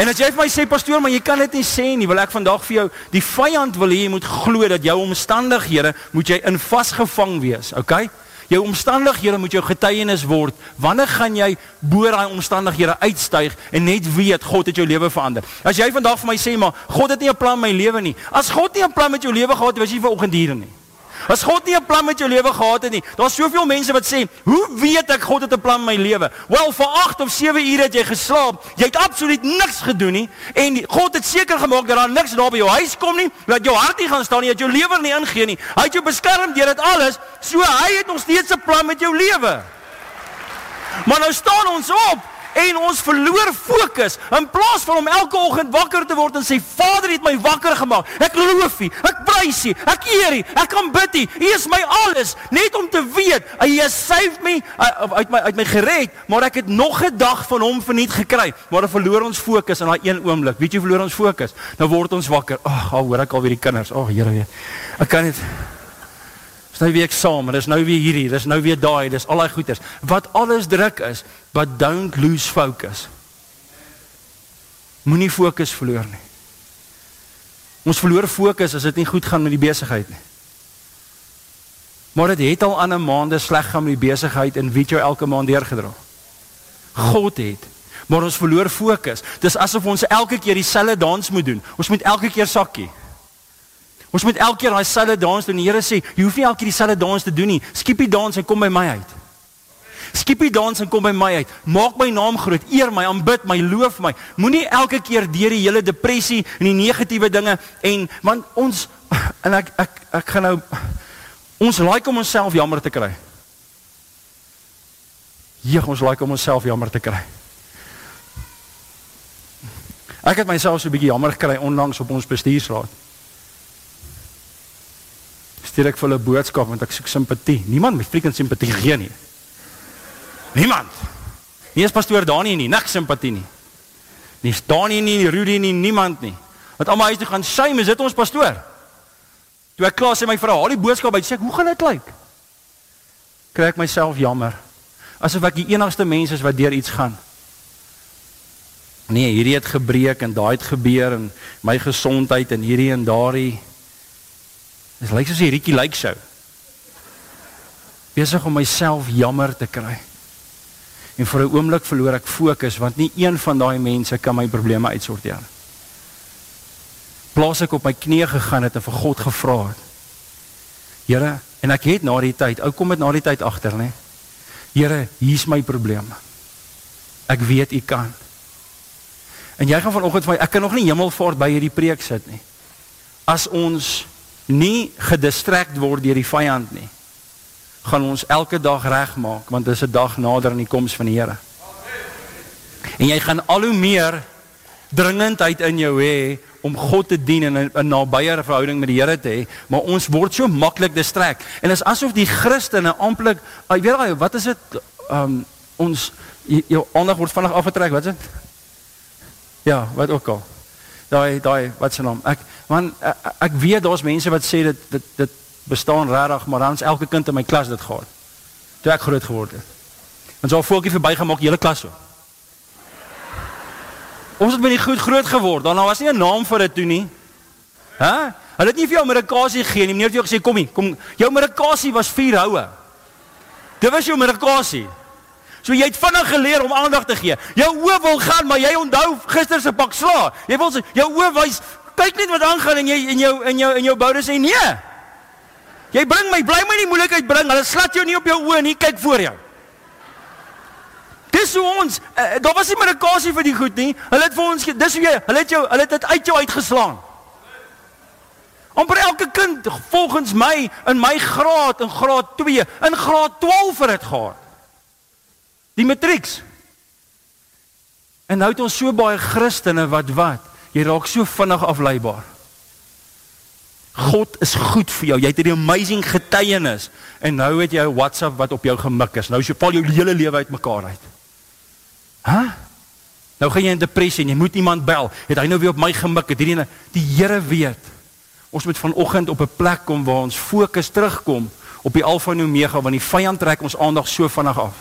En as jy vir my sê pastoor, maar jy kan dit nie sê nie, wil ek vandag vir jou die vyand wil hê jy moet glo dat jou omstandighede moet jy in vasgevang wees, okay? Jou omstandighede moet jou getuienis word. Wanneer gaan jy bo daai omstandighede uitstyg en net weet God het jou lewe verander? As jy vandag vir my sê maar God het nie 'n plan met my lewe nie. As God nie 'n plan met jou lewe gehad het, was jy vanoggend hier nie. As God nie 'n plan met jou lewe gehad het nie. Daar's soveel mense wat sê, "Hoe weet ek God het 'n plan met my lewe?" Wel, vir 8 of 7 ure het jy geslaap. Jy het absoluut niks gedoen nie en God het seker gemaak dat daar niks daar by jou huis kom nie, dat jou hart nie gaan staan nie, dat jou lewer nie ingee nie. Hy het jou beskerm deur dit alles, so hy het nog steeds 'n plan met jou lewe. Maar nou staan ons op en ons verloor fokus in plaas van om elke oggend wakker te word en sê Vader het my wakker gemaak. Ek loof U, ek prys U, ek eer U, ek kan bid U. U is my alles, net om te weet hy het save my uit my uit my gered, maar ek het nog 'n dag van hom verniet gekry. Maar dan verloor ons fokus in daai een oomblik. Weet jy verloor ons fokus? Nou word ons wakker. Ag, al hoor ek al weer die kinders. Ag, Here weet. Ek kan dit Dis nou weer eksamen, dis nou weer hierdie, dis nou weer daai, dis al daai goeters. Wat alles druk is, but don't lose focus. Moenie fokus verloor nie. Ons verloor fokus as dit nie goed gaan met die besigheid nie. Maar dit het al aan 'n maande sleg gaan met die besigheid en wie jy elke maand deurgedra. God het. Maar ons verloor fokus. Dis asof ons elke keer dieselfde dans moet doen. Ons moet elke keer sakkie. Ons moet elke keer daai selfde dans doen. Die Here sê, jy hoef nie elke keer dieselfde dans te doen nie. Skiep die dans en kom by my uit. Skiep die dans en kom by my uit. Maak my naam groot. Eer my, aanbid my, loof my. Moenie elke keer deur die hele depressie en die negatiewe dinge en want ons en ek ek ek gaan nou ons like om onsself jammer te kry. Ja, ons like om onsself jammer te kry. Ek het myself so 'n bietjie jammer gekry onlangs op ons bestuursraad. Stuur ek vir hulle boodskap want ek soek simpatie. Niemand met freaking simpatie gee nie. Niemand. Nie is pastoor Dani nie, niks simpatie nie. Nie Dani nie, nie Rudy nie, niemand nie. Wat almal huis toe gaan, "Shame, is dit ons pastoor?" Toe ek klaar sê my vrou, "Haal die boodskap uit." Sê ek, "Hoe gaan dit lyk?" Kry ek myself jammer. Asof ek die enigste mens is wat deur iets gaan. Nee, hierdie het gebreek en daai het gebeur en my gesondheid en hierdie en daardie Dit lyk soos 'n Rikkie lyk show. Besig om myself jammer te kry. En vir 'n oomblik verloor ek fokus want nie een van daai mense kan my probleme uitsorteer nie. Plaas ek op my knieë gegaan het en vir God gevra het. Here, en ek het na die tyd, ou kom dit na die tyd agter, nê? Here, hier's my probleem. Ek weet u kan. En jy gaan vanoggend vir my, ek kan nog nie hemelvaart by hierdie preek sit nie. As ons nie gedistrekt word deur die vyand nie, gaan ons elke dag regmaak want dis 'n dag nader aan die koms van die Here. En jy gaan al hoe meer dringendheid in jou hê om God te dien en 'n nabye verhouding met die Here te hê, maar ons word so maklik distrek. En dit is asof die Christene amptelik, jy weet al wat is dit um ons jou aandag word vinnig afgetrek, wat is dit? Ja, wat ook al. Daai daai wat se naam? Ek man ek, ek weet daar's mense wat sê dit dit dit bestaan regtig, maar dan's elke kind in my klas dit gehad. Toe ek groot geword het. En so 'n voeltjie verbygemaak hele klas so. Ons het baie goed groot geword. Daar was nie 'n naam vir dit toe nie. Hæ? Hulle het nie vir jou Amerikasie gegee nie. Meneer het jou gesê kom hier, kom. Jou Amerikasie was vier houe. Dit was jou Amerikasie. So jy het vinnig geleer om aandag te gee. Jou oë wil gaan, maar jy onthou gister se pak sla. Jy wil jou oë wys, kyk net wat aangaan en jy en jou en jou en jou boude sê nee. Jy bring my, bly my nie moeilikheid bring. Hulle slat jou nie op jou oë nie, kyk voor jou. Dis hoe ons, uh, daar was nie medikasie vir die goed nie. Hulle het vir ons, dis hoe jy, hulle het jou, hulle het dit uit jou uitgeslaan. Amper elke kind volgens my in my graad in graad 2, in graad 12 het dit gehad. Die matrieks. En nou het ons so baie Christene wat wat, jy raak so vinnig afleibaar. God is goed vir jou. Jy het 'n amazing getuienis en nou het jy 'n WhatsApp wat op jou gemik is. Nou is jy val jou hele lewe uitmekaar uit. Hæ? Huh? Nou gaan jy in depressie en jy moet iemand bel. Het hy nou weer op my gemik? Het hierdie die Here weet. Ons moet vanoggend op 'n plek kom waar ons fokus terugkom op die Alfa en Omega want die vyand trek ons aandag so vinnig af.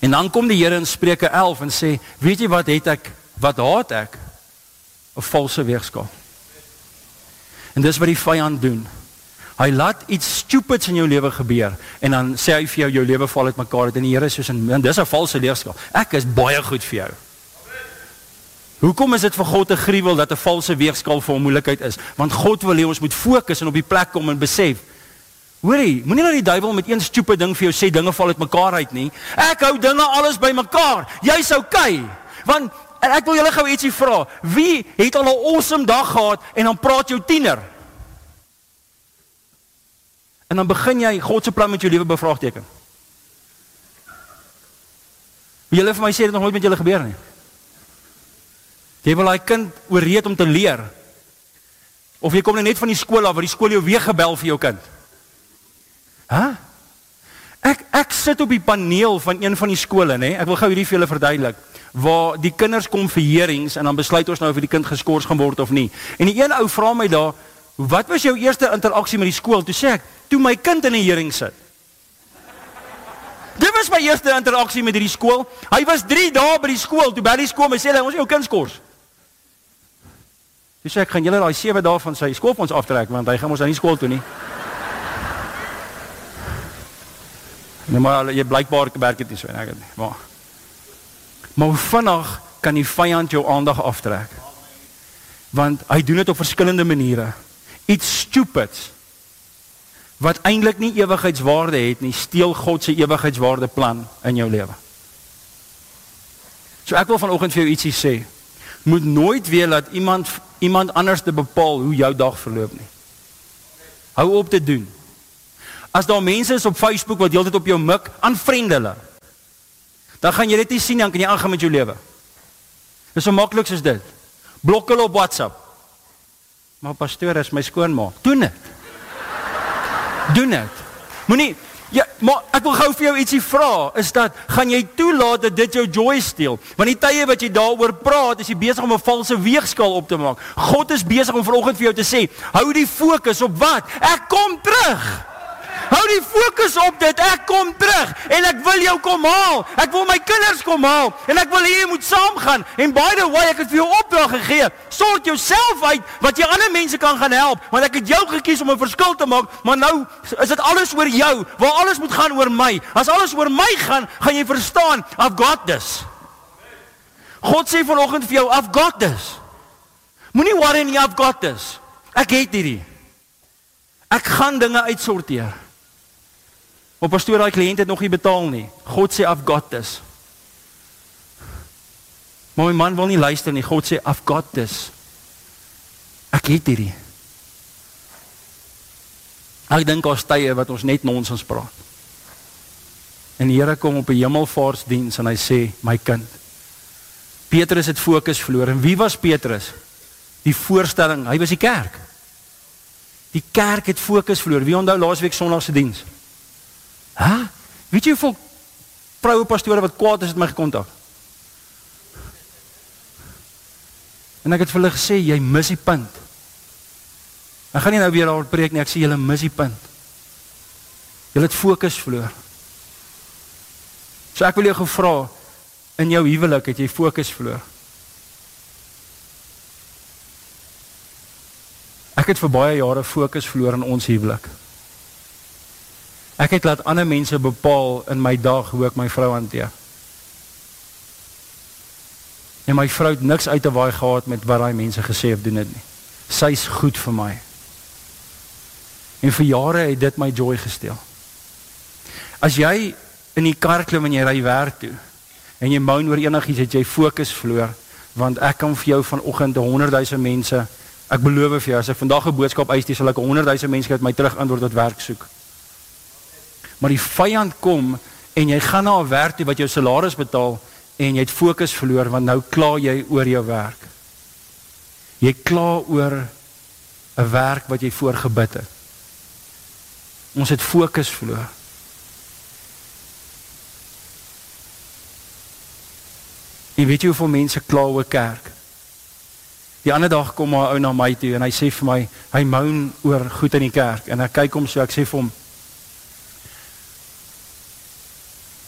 En dan kom die Here in Spreuke 11 en sê, "Weet jy wat het ek? Wat haat ek? 'n Valse weegskaal." En dis wat die vyand doen. Hy laat iets stupids in jou lewe gebeur en dan sê hy vir jou jou lewe val uitmekaar en die Here sê soos en dis 'n valse leerskaal. Ek is baie goed vir jou. Hoekom is dit vir God 'n gruwel dat 'n valse weegskaal vir hom moeilikheid is? Want God wil hê ons moet fokus en op die plek kom en besef Hoorie, moenie dat die duiwel met een stupid ding vir jou sê dinge val uitmekaar uit nie. Ek hou dinge alles bymekaar. Jy's okay. Want en ek wil julle gou ietsie vra. Wie het al 'n awesome dag gehad en dan praat jou tiener? En dan begin jy God se plan met jou lewe bevraagteken. Wie julle vir my sê dit nog nooit met julle gebeur nie. Jy wil daai kind ooreed om te leer. Of jy kom net van die skool af waar die skool jou weer gebel vir jou kind. Hæ? Huh? Ek ek sit op die paneel van een van die skole, nê? Ek wil gou hierdie vir julle verduidelik waar die kinders kom vir hearings en dan besluit ons nou of die kind geskort gaan word of nie. En die een ou vra my daar, "Wat was jou eerste interaksie met die skool?" Toe sê ek, "Toe my kind in 'n hearing sit." Dit was my eerste interaksie met hierdie skool. Hy was 3 dae by die skool toe by die skool my sê hy ons jou kind skors. Dis ek gaan julle daai 7 dae van sy skoolfonds aftrek want hy gaan ons nou nie skool toe nie. Nee maar jy blykbaar werk dit nie so en ek het nie. Maar Maar vinnig kan die vyand jou aandag aftrek? Want hy doen dit op verskillende maniere. Iets stupids wat eintlik nie ewigheidswaarde het nie, steel God se ewigheidswaarde plan in jou lewe. So ek wil vanoggend vir jou ietsie sê. Moet nooit weer laat iemand iemand anders te bepaal hoe jou dag verloop nie. Hou op te doen. As daar mense is op Facebook wat heeltyd op jou mik, aanvriend hulle. Dan gaan jy dit nie sien dan kan jy aangaan met jou lewe. Dis so maklik soos dit. Blok hulle op WhatsApp. Maar pastoor is my skoonma. Doen dit. Doen dit. Moenie Ja, maar ek wil gou vir jou ietsie vra, is dat gaan jy toelaat dat dit jou joy steel? Want die tye wat jy daaroor praat, is jy besig om 'n valse weegskaal op te maak. God is besig om vanoggend vir jou te sê, hou die fokus op wat? Ek kom terug. Hou die fokus op dit. Ek kom terug en ek wil jou kom haal. Ek wil my kinders kom haal en ek wil hê jy moet saamgaan. En by the way, ek het vir jou opdrag gegee. Sort jouself uit wat jy ander mense kan gaan help, want ek het jou gekies om 'n verskil te maak, maar nou is dit alles oor jou. Waar alles moet gaan oor my. As alles oor my gaan, gaan jy verstaan, I've got this. God sê vanoggend vir jou, I've got this. Moenie worry nie, I've got this. Ek het hierdie. Ek gaan dinge uitsorteer. Maar pastoor, daai kliënt het nog nie betaal nie. God sê I've got this. Maar my man wil nie luister nie. God sê I've got this. Ek het hierdie. Ek dink daar's tye wat ons net nonsens praat. En die Here kom op 'n hemelvaartsdiens en hy sê, "My kind, Petrus het fokus verloor." En wie was Petrus? Die voorstelling, hy was die kerk. Die kerk het fokus verloor. Wie onthou laasweek Sondag se diens? Hæ? Weet jy hoeveel vroue pastore wat kwaad is het my gekontak? En ek het vir hulle gesê jy mis die punt. Ek gaan nie nou weer daaroor preek nie, ek sê julle mis die punt. Julle het fokus verloor. So ek wil jou gevra in jou huwelik het jy fokus verloor. Ek het vir baie jare fokus verloor in ons huwelik. Ek het laat ander mense bepaal in my dag hoe ek my vrou hanteer. En my vrou het niks uit te waai gehad met wat daai mense gesê of doen dit nie. Sy's goed vir my. En vir jare het dit my joy gesteel. As jy in die kar klim en jy ry werk toe en jy moan oor enigiets het jy fokus verloor want ek kan vir jou vanoggend 100 000 mense ek beloof vir jou as ek vandag 'n boodskap uitstuur sal ek 100 000 mense uit my terug antwoord wat werk soek maar die vyand kom en jy gaan na 'n werk toe wat jou salaris betaal en jy het fokus verloor want nou kla jy oor jou werk. Jy kla oor 'n werk wat jy voorgebid het. Ons het fokus verloor. En weet jy hoeveel mense kla oor kerk? Die ander dag kom 'n ou na my toe en hy sê vir my, hy moan oor goed in die kerk en ek kyk hom so ek sê vir hom,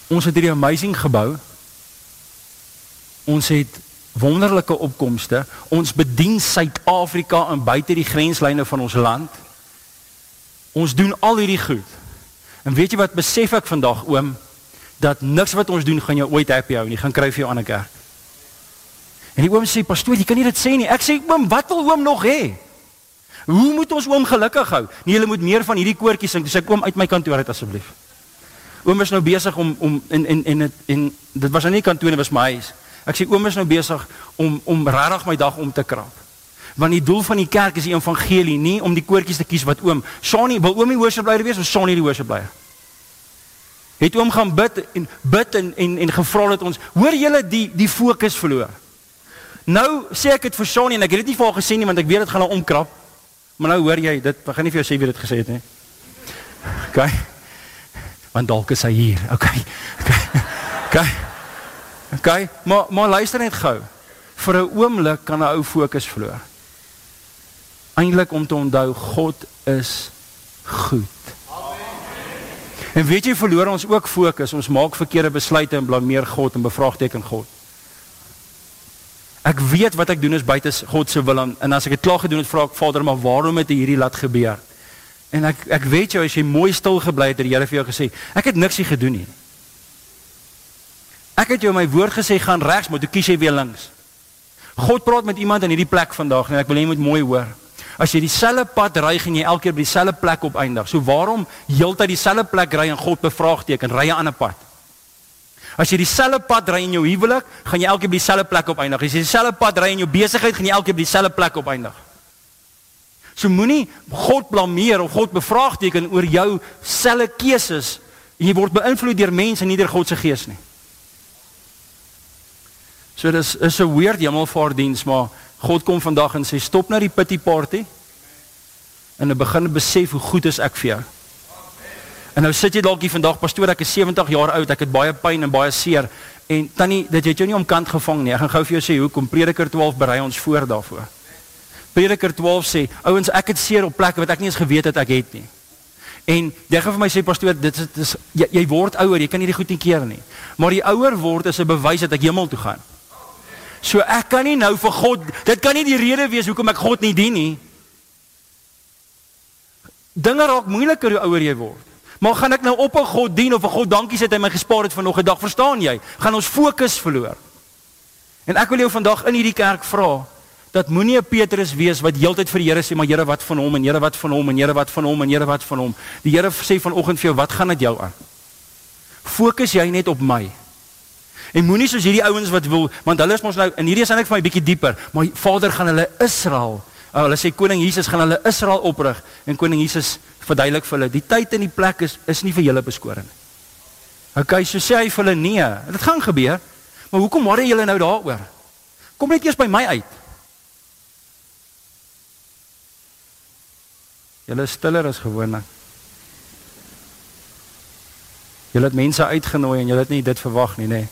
Ons het hierdie amazing gebou. Ons het wonderlike opkomste. Ons bedien Suid-Afrika en buite die grenslyne van ons land. Ons doen al hierdie goed. En weet jy wat besef ek vandag oom dat niks wat ons doen gaan jou ooit happy hou nie. Gaan kry vir jou ander kerk. En die oom sê pastoor, jy kan nie dit sê nie. Ek sê oom, wat wil oom nog hê? Hoe moet ons oom gelukkig hou? Nee, jy moet meer van hierdie koortjies sing. Dis ek oom uit my kantoor uit asseblief oom is nou besig om om in en en dit en dit was nou nie kantoor nie was my huis. Ek sê oom is nou besig om om regtig my dag om te krap. Want die doel van die kerk is die evangelie, nie om die koortjies te kies wat oom Shani wil oom die worshipleier wees of Shani die worshipleier. Het oom gaan bid en bid en en en gevra dat ons hoor julle die die fokus verloor. Nou sê ek dit vir Shani en ek het dit nie vir haar gesê nie want ek weet dit gaan haar omkrap. Maar nou hoor jy dit, gaan nie vir jou sê wie dit gesê het nie. OK want dalk is hy hier. Okay. Okay. Okay. Okay, maar maar luister net gou. Vir 'n oomblik kan 'n ou fokus verloor. Eindelik om te onthou God is goed. Amen. En weet jy verloor ons ook fokus. Ons maak verkeerde besluite en blameer God en bevraagteken God. Ek weet wat ek doen is buite God se wil en as ek dit klaar gedoen het, vra ek Vader, maar waarom het U hierdie laat gebeur? En ek ek weet jou as jy mooi stil gebly het, het die Here vir jou gesê, ek het niks hier gedoen nie. Ek het jou my woord gesê gaan regs, maar toe kies jy weer links. God praat met iemand in hierdie plek vandag en ek wil hê jy moet mooi hoor. As jy dieselfde pad ry, gaan jy elke keer by dieselfde plek opeindig. So waarom heeltyd dieselfde plek ry en God bevraagteken, ry 'n ander pad? As jy dieselfde pad ry in jou huwelik, gaan jy elke keer by dieselfde plek opeindig. As jy dieselfde pad ry in jou besigheid, gaan jy elke keer by dieselfde plek opeindig. So moenie God blameer of God bevraagteken oor jou selfe keuses. Jy word beïnvloed deur mense en nie deur God se gees nie. So dis is 'n weird hemelvaartdiens, maar God kom vandag en sê stop nou die pity party en begin besef hoe goed is ek vir jou. En nou sit jy dalk hier vandag, pastoor, ek is 70 jaar oud, ek het baie pyn en baie seer. En tannie, dit het jou nie omkant gevang nie. Ek gaan gou vir jou sê hoekom Prediker 12 berei ons voor daarvoor. Prediker 12 sê, ouens, ek het seer op plekke wat ek nie eens geweet het ek het nie. En jy gaan vir my sê pastoor, dit is, dit is jy, jy word ouer, jy kan nie die goed nie keer nie. Maar die ouer word is 'n bewys dat ek hemel toe gaan. So ek kan nie nou vir God, dit kan nie die rede wees hoekom ek God nie dien nie. Dinge raak moeiliker hoe ouer jy word. Maar gaan ek nou op 'n God dien of 'n God dankie sê hy my gespaar het vir nog 'n dag, verstaan jy? Gaan ons fokus verloor. En ek wil jou vandag in hierdie kerk vra dat moenie 'n Petrus wees wat heeltyd vir die Here sê maar Here wat van hom en Here wat van hom en Here wat van hom en Here wat van hom. Die Here sê vanoggend vir jou, wat gaan dit jou aan? Fokus jy net op my. En moenie soos hierdie ouens wat wil, want hulle is mos nou en hierdie is eintlik vir my bietjie dieper, maar Vader gaan hulle Israel Uh, hulle sê koning Jesus gaan hulle Israel oprig en koning Jesus verduidelik vir hulle die tyd en die plek is is nie vir julle beskore nie. OK, so sê hy vir hulle nee, dit gaan gebeur. Maar hoekom worry julle nou daaroor? Kom net eers by my uit. Julle is stiller as gewoonlik. Julle het mense uitgenooi en julle het nie dit verwag nie, nê? Nee.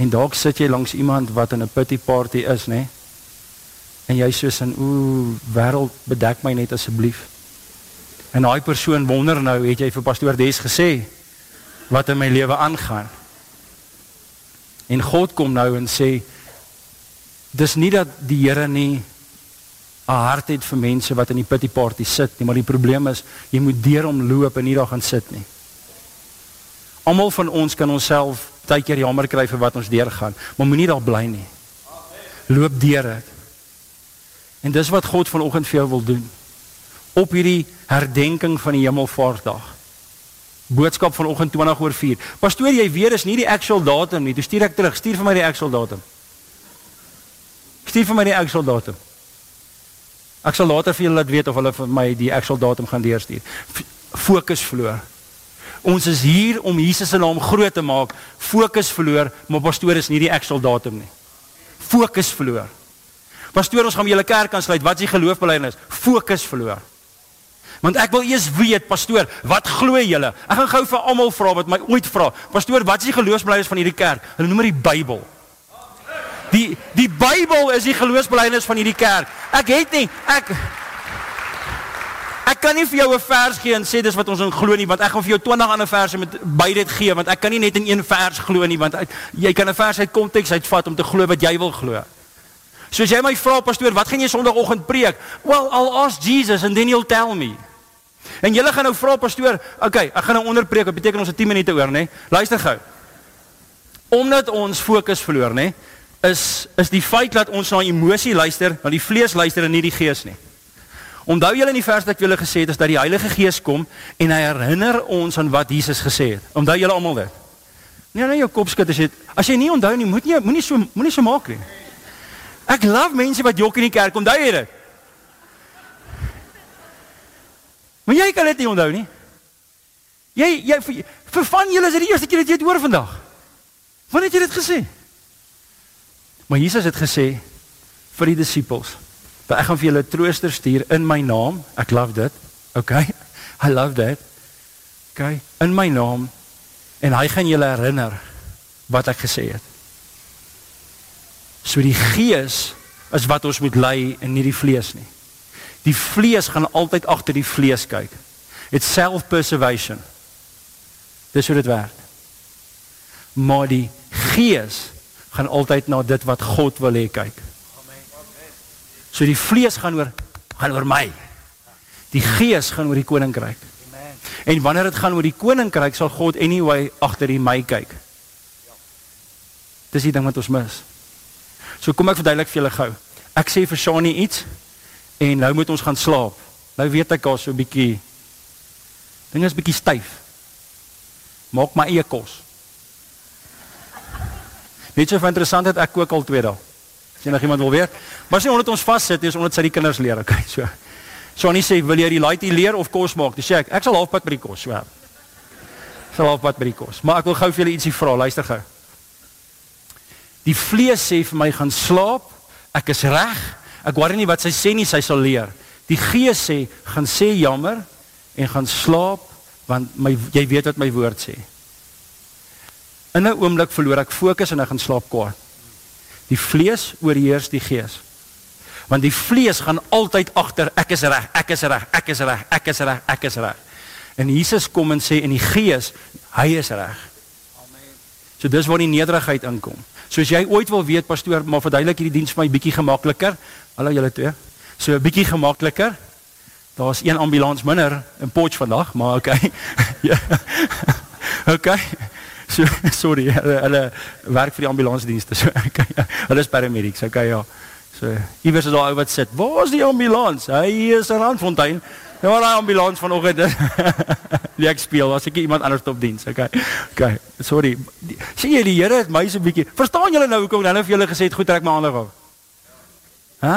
En dalk sit jy langs iemand wat in 'n pity party is, nê? En jy sê sin, ooh, wêreld bedek my net asseblief. En daai persoon wonder nou, het jy vir pastoor Des gesê wat in my lewe aangaan? En God kom nou en sê dis nie dat die Here nie 'n hart het vir mense wat in die pity party sit nie, maar die probleem is jy moet deur hom loop en nie daar gaan sit nie. Almal van ons kan onsself baie keer jammer kry vir wat ons deurgaan, maar moenie daar bly nie. Loop deur dit. En dis wat God vanoggend vir jou wil doen. Op hierdie herdenking van die Hemelvaartdag. Boodskap vanoggend 20 oor 4. Pastoor, jy weet dis nie die actual datum nie. Toe stuur ek terug, stuur vir my die actual datum. Stuur vir my die actual datum. Ek sal later vir julle laat weet of hulle vir my die actual datum gaan deurstuur. Fokus verloor. Ons is hier om Jesus se naam groot te maak. Fokus verloor, maar pastoor is nie die actual datum nie. Fokus verloor. Pastoor, ons gaan julle kerk aansluit. Wat is die geloofbelijdenis? Fokus verloor. Want ek wil eers weet, pastoor, wat glo julle? Ek gaan gou vir almal vra wat my ooit vra. Pastoor, wat is die geloofsbelijdenis van hierdie kerk? Hulle noem dit die Bybel. Die die Bybel is die geloofsbelijdenis van hierdie kerk. Ek het nie ek Ek kan nie vir jou 'n vers gee en sê dis wat ons in glo nie want ek gaan vir jou 20 ander verse met by dit gee want ek kan nie net in een vers glo nie want jy kan 'n vers uit konteks uitvat om te glo wat jy wil glo. So as jy my vra pastoor, wat gaan jy Sondagoggend preek? Well, I'll ask Jesus and then he'll tell me. En julle gaan nou vra pastoor, okay, ek gaan nou onderpreek, dit beteken ons het 10 minute oor, nê? Luister gou. Omdat ons fokus verloor, nê, is is die feit dat ons na emosie luister, na die vlees luister en nie die gees nie. Onthou julle in die vers wat ek julle gesê het is dat die Heilige Gees kom en hy herinner ons aan wat Jesus gesê het. Onthou julle almal dit? Nee, nee, jou kop skud as jy as jy nie onthou nie, moet jy moenie so moenie so maak nie. Ek love mense wat jok in die kerk, onthou jy dit? Maar jy kan dit nie onthou nie. Jy jy vir, vir van julle is dit die eerste keer dat jy dit hoor vandag. Wanneer het jy dit gesê? Maar Jesus het gesê vir die disippels ek gaan vir julle trooster stuur in my naam. Ek love dit. Okay. I love that. Okay. In my naam en hy gaan julle herinner wat ek gesê het. So die gees is wat ons moet lei en nie die vlees nie. Die vlees gaan altyd agter die vlees kyk. It's self-preservation. Dis hoe dit werk. Maar die gees gaan altyd na dit wat God wil hê kyk. So die vlees gaan oor gaan oor my. Die gees gaan oor die koninkryk. Amen. En wanneer dit gaan oor die koninkryk, sal God anyway agter die my kyk. Dis die ding wat ons mis. So kom ek verduidelik vir julle gou. Ek sê vir Shani iets en nou moet ons gaan slaap. Nou weet ek al so 'n bietjie Ding is bietjie styf. Maak my eie kos. Net so interessant het ek kook al twee dae. As jy nog iemand wil weet. Maar sien omdat ons vassit is omdat sy die kinders leer, okay? So. So Annie sê, "Wil jy die laaitie leer of kos maak?" Dis sê ek, "Ek sal halfpad by die kos, so." Sal halfpad by die kos. Maar ek wil gou vir julle ietsie vra, luister gou. Die vlees sê vir my gaan slaap. Ek is reg. Ek worry nie wat sy sê nie, sy sal leer. Die gees sê, gaan sê jammer en gaan slaap want my jy weet wat my woord sê. In 'n oomblik verloor ek fokus en ek gaan slaap kwaad. Die vlees oorheers die gees. Want die vlees gaan altyd agter ek is reg, ek is reg, ek is reg, ek is reg, ek is reg. En Jesus kom en sê in die gees, hy is reg. Amen. So dis waar die nederigheid inkom. So as jy ooit wil weet pastoor, maar verduidelik hierdie diens vir my bietjie gemakliker. Hallo julle twee. So 'n bietjie gemakliker. Daar's een ambulans minder in Potch vandag, maar okay. ja. okay. So sorry, hulle, hulle werk vir die ambulansdienste. So okay. Ja. Hulle is paramedics. Okay, ja. So iewers is daar ou wat sit. Waar is die ambulans? Hy is in Randfontein. Ja, die ambulans vanoggend. Die ek speel as ek iemand anders op diens. Okay. Okay. Sorry. Sien jy die Here het my so 'n bietjie. Verstaan julle nou hoekom hulle vir julle gesê het goed trek my aandag af? Hæ?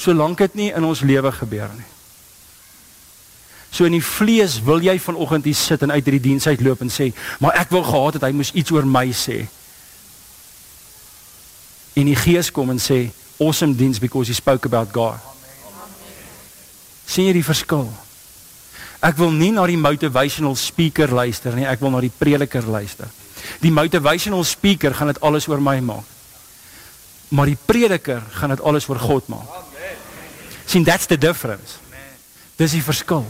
solank dit nie in ons lewe gebeur nie. So in die vlees wil jy vanoggend hier sit en uit hierdie diens uitloop en sê, "Maar ek wou gehad het hy moes iets oor my sê." En die gees kom en sê, "Awesome diens because he spoke about God." Sien jy die verskil? Ek wil nie na die motivational speaker luister nie, ek wil na die prediker luister. Die motivational speaker gaan dit alles oor my maak. Maar die prediker gaan dit alles oor God maak. Amen sien that's the difference. Dis die verskil.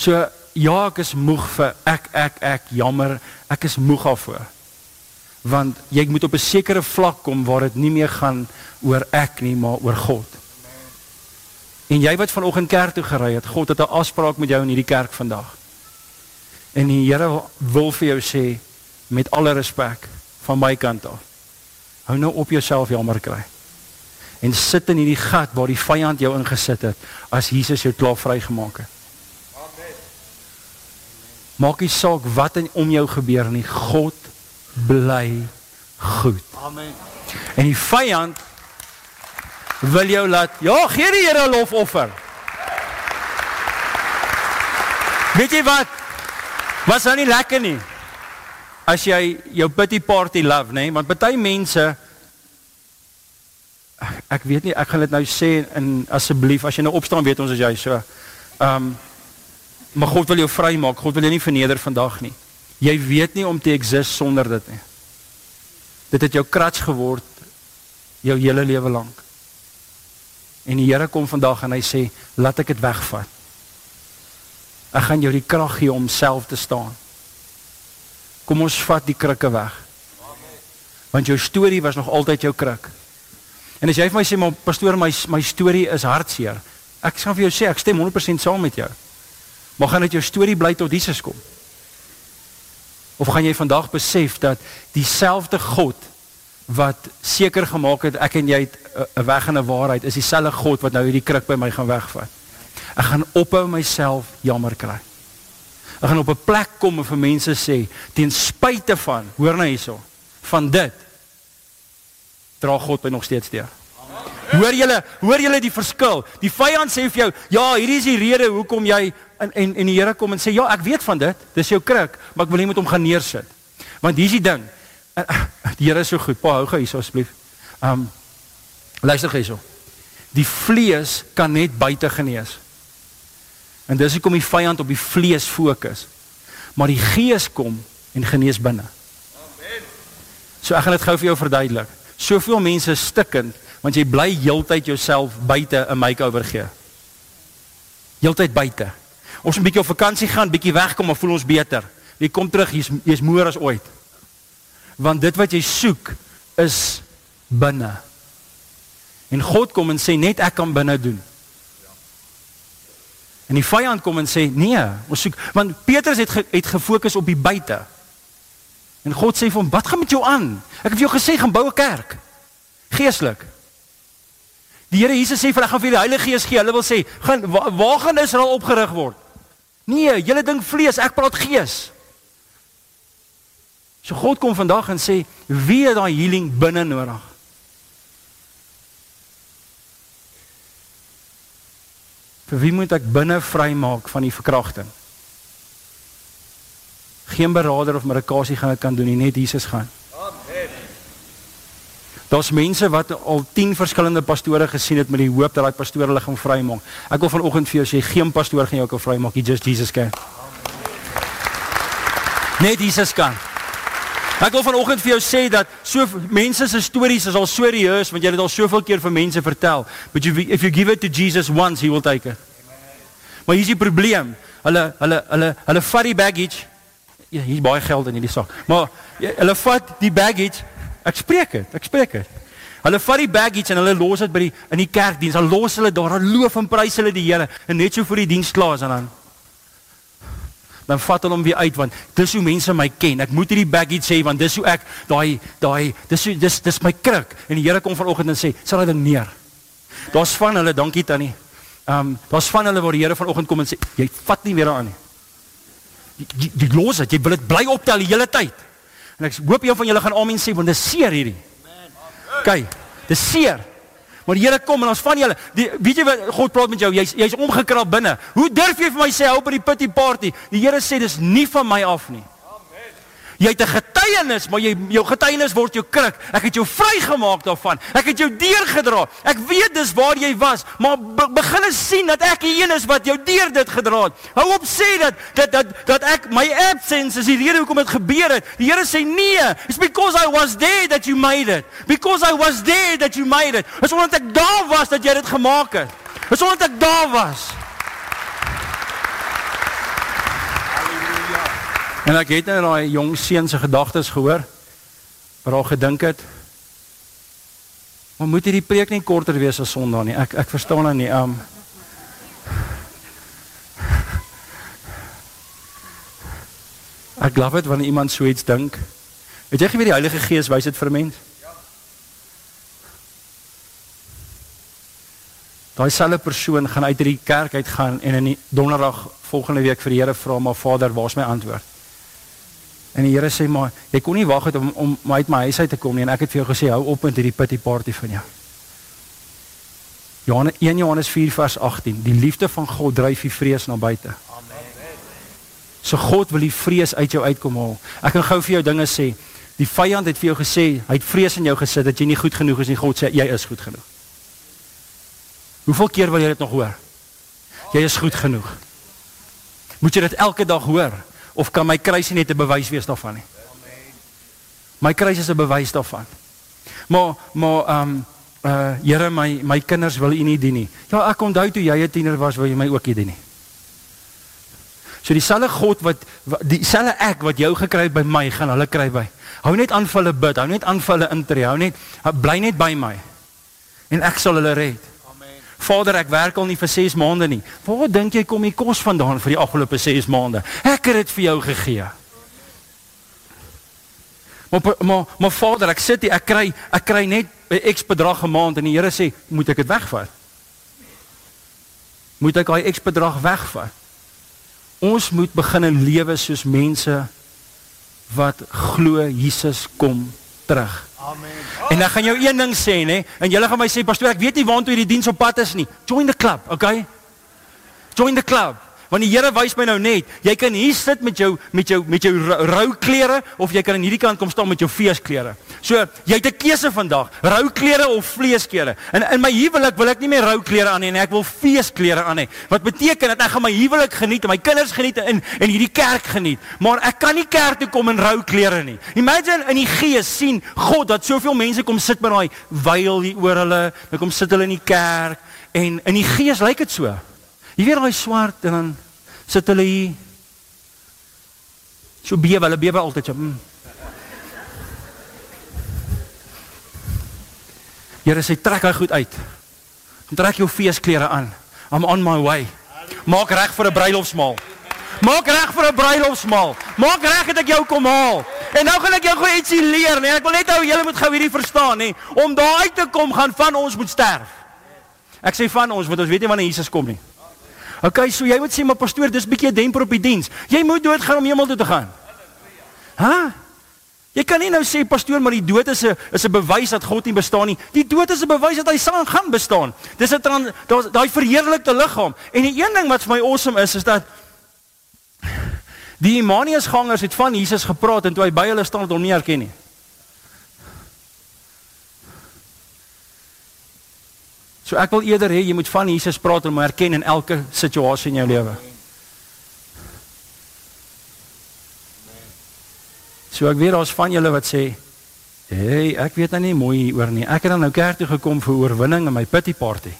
So ja, ek is moeg vir ek ek ek jammer, ek is moeg daarvoor. Want jy moet op 'n sekere vlak kom waar dit nie meer gaan oor ek nie, maar oor God. En jy wat vanoggend kerk toe gery het, God het 'n afspraak met jou in hierdie kerk vandag. En die Here wil vir jou sê met alle respek van my kant af. Hou nou op jouself jammer kry en sit in hierdie gat waar die vyand jou ingesit het as Jesus jou klaar vrygemaak het. Maak nie saak wat in om jou gebeur nie, God bly goed. Amen. En die vyand wil jou laat ja, gee die Here 'n lofoffer. Weet jy wat? Was nou nie lekker nie. As jy jou pity party love, nê, want baie mense ek weet nie, ek gaan dit nou sê en asseblief as jy nou opstaan weet ons as jy so. Ehm um, maar God wil jou vrymaak. God wil jou nie verneder vandag nie. Jy weet nie om te exist sonder dit nie. Dit het jou krats geword jou hele lewe lank. En die Here kom vandag en hy sê, "Laat ek dit wegvat." Ek gaan jou die krag gee om self te staan. Kom ons vat die krikke weg. Want jou storie was nog altyd jou krik. En as jy vir my sê maar pastoor my my storie is hartseer. Ek sê vir jou sê ek stem 100% saam met jou. Maar gaan dit jou storie bly tot Jesus kom? Of gaan jy vandag besef dat dieselfde God wat seker gemaak het ek en jy 'n weg en 'n waarheid is dieselfde God wat nou hierdie kruk by my gaan wegvat. Ek gaan ophou myself jammer kry. Ek gaan op 'n plek kom en vir mense sê ten spyte van, hoor nou hierso, van dit dra God my nog steeds deur. Hoor julle, hoor julle die verskil? Die vyand sê vir jou, ja, hierdie is die rede hoekom jy en en en die Here kom en sê, ja, ek weet van dit. Dis jou kruk, maar ek wil nie met hom gaan neersit. Want hier's die ding. Die Here is so goed. Pa, hou gou hier asseblief. Um luister hierso. Die vlees kan net buite genees. En dis hoekom die vyand op die vlees fokus. Maar die gees kom en genees binne. Amen. So ek gaan dit gou vir jou verduidelik soveel mense stikkend want jy bly heeltyd jouself buite 'n makeover gee. Heeltyd buite. Ons 'n bietjie op vakansie gaan, bietjie wegkom, maar voel ons beter. Jy kom terug, jy's jy's moer as ooit. Want dit wat jy soek is binne. En God kom en sê net ek kan binne doen. En die vyand kom en sê nee, ons soek want Petrus het ge, het gefokus op die buite. En God sê vir hom, "Wat gaan met jou aan? Ek het vir jou gesê gaan bou 'n kerk. Geestelik." Die Here Jesus sê vir hulle, "Ek gaan vir die Heilige Gees gee." Hulle wil sê, "Gaan waar, waar gaan Israel opgerig word?" Nee, julle ding vlees, ek praat gees. So God kom vandag en sê, "Wie het daai healing binne nodig?" Vir wie moet ek binne vrymaak van die verkrachting? Geen beraader of medikasie gaan dit kan doen nie, net Jesus gaan. Daar's mense wat al 10 verskillende pastore gesien het met die hoop dat daai pastoor hulle gaan vrymaak. Ek wil vanoggend vir jou sê geen pastoor gaan jou kan vrymaak, jy just Jesus kan. Net Jesus kan. Ek wil vanoggend vir jou sê dat so mense se stories is al so reus want jy het dit al soveel keer vir mense vertel. But you, if you give it to Jesus once, he will take it. Maar hier is die probleem. Hulle hulle hulle hulle vat die baggage. Ja, hier is baie geld in hierdie sak. Maar ja, hulle vat die baggage. Ek spreek dit. Ek spreek dit. Hulle vat die baggage en hulle los dit by die in die kerkdiens. Hulle los hulle daar, hulle loof en prys hulle die Here en net so vir die diens klaar is en dan dan vat hulle hom weer uit want dis hoe mense my ken. Ek moet hierdie baggage sê want dis hoe ek daai daai dis dis dis my kruk en die Here kom vanoggend en sê, "Sal hy ding neer." Daar's van hulle, dankie Tannie. Ehm um, daar's van hulle waar die Here vanoggend kom en sê, "Jy vat nie weer daaraan nie." Die, die, die los dit, jy wil dit bly optel die hele tyd. En ek hoop een van julle gaan amen sê want dis seer hierdie. Kyk, dis seer. Maar die Here kom en ons van julle, die, weet jy wat God praat met jou, jy's jy's omgekrap binne. Hoe durf jy vir my sê hou by die pity party? Die Here sê dis nie van my af nie. Jy het 'n getuienis, maar jy jou getuienis word jou kruk. Ek het jou vrygemaak daarvan. Ek het jou deurgedra. Ek weet dis waar jy was, maar be begin sien dat ek die een is wat jou deur dit gedra het. Hou op sê dat dat dat dat ek my absence is die rede hoekom dit gebeur het. Die Here sê nee, it's because I was there that you made it. Because I was there that you made it. Is omdat ek daar was dat jy dit gemaak het. Is omdat ek daar was. En ek het nou daai jong seun se gedagtes gehoor. Waar hy gedink het. Maar moet hierdie preek nie korter wees as Sondag nie? Ek ek verstaan nou nie. Um Ek glo dit wanneer iemand so iets dink. Het jy geweet die Heilige Gees wys dit vir mense? Ja. Daai selfe persoon gaan uit hierdie kerk uit gaan en in die donderdag volgende week vir die Here vra maar Vader, waar's my antwoord? En die Here sê maar jy kon nie wag het om om my uit my huis uit te kom nie en ek het vir jou gesê hou op met hierdie pity party van jou. Johannes 1 Johannes 4 vers 18 Die liefde van God dryf die vrees na buite. Amen. So God wil die vrees uit jou uitkom haal. Ek kan gou vir jou dinge sê. Die vyand het vir jou gesê, hy het vrees in jou gesit dat jy nie goed genoeg is nie. God sê jy is goed genoeg. Hoeveel keer wil jy dit nog hoor? Jy is goed genoeg. Moet jy dit elke dag hoor? Of kan my kruis net 'n bewys wees daarvan nie? My kruis is 'n bewys daarvan. Maar maar ehm um, uh Here my my kinders wil U nie dien nie. Ja, ek onthou toe jy 'n tiener was, wil jy my ook nie dien nie. So dieselfde God wat dieselfde ek wat jou gekry het by my, gaan hulle kry by. Hou net aan vir hulle bid, hou net aan vir hulle intree, hou net bly net by my. En ek sal hulle red. Vader, ek werk al nie vir 6 maande nie. Waar dink jy kom die kos vandaan vir die afgelope 6 maande? Ek het dit vir jou gegee. Maar maar maar Vader, ek sit hier, ek kry ek kry net 'n X bedrag 'n maand en die Here sê, "Moet ek dit wegvat?" Moet ek daai X bedrag wegvat? Ons moet begin in lewe soos mense wat glo Jesus kom terug. Amen. En ek gaan jou een ding sê, nê? En julle gaan my sê, pastoor, ek weet nie waartoe hierdie diens op pad is nie. Join the club, okay? Join the club. Want die Here wys my nou net, jy kan hier sit met jou met jou met jou rou klere of jy kan aan hierdie kant kom staan met jou feesklere. So, jy het 'n keuse vandag, rou klere of vleesklere. En in my huwelik wil ek nie meer rou klere aan hê nie, ek wil feesklere aan hê. Wat beteken dat ek gaan my huwelik geniet en my kinders geniet en en hierdie kerk geniet. Maar ek kan nie kerk toe kom in rou klere nie. Imagine in die gees sien God dat soveel mense kom sit met daai wyl hier oor hulle, hulle kom sit hulle in die kerk en in die gees lyk dit so. Jy weet daai swart en dan sit hulle hier. So bewe, hulle bewe altyd so. Mm. Here sê trek hy goed uit. Trek jou feesklere aan. I'm on my way. Maak reg vir 'n bruilofsmaal. Maak reg vir 'n bruilofsmaal. Maak reg dat ek jou kom haal. En nou gaan ek jou gou ietsie leer, nee. Ek wil net hou julle moet gou hierdie verstaan, nê. Om daar uit te kom gaan van ons moet sterf. Ek sê van ons, want ons weet nie wanneer Jesus kom nie. Okay, so jy moet sê maar pastoor, dis 'n bietjie 'n demper op die diens. Jy moet doodgaan om hemel toe te gaan. Hæ? Jy kan nie nou sê pastoor, maar die dood is 'n is 'n bewys dat God nie bestaan nie. Die dood is 'n bewys dat hy sal gaan bestaan. Dis 'n daai verheerlikte liggaam. En die een ding wat vir my awesome is, is dat die Emmanuus gangers het van Jesus gepraat en toe hy by hulle staan het hom nie herken nie. So ek wil eerder hê jy moet van Jesus praat en hom erken in elke situasie in jou lewe. So ek weet daar's van julle wat sê, "Hey, ek weet nou nie mooi hieroor nie. Ek het dan nou kerk toe gekom vir oorwinning in my pity party."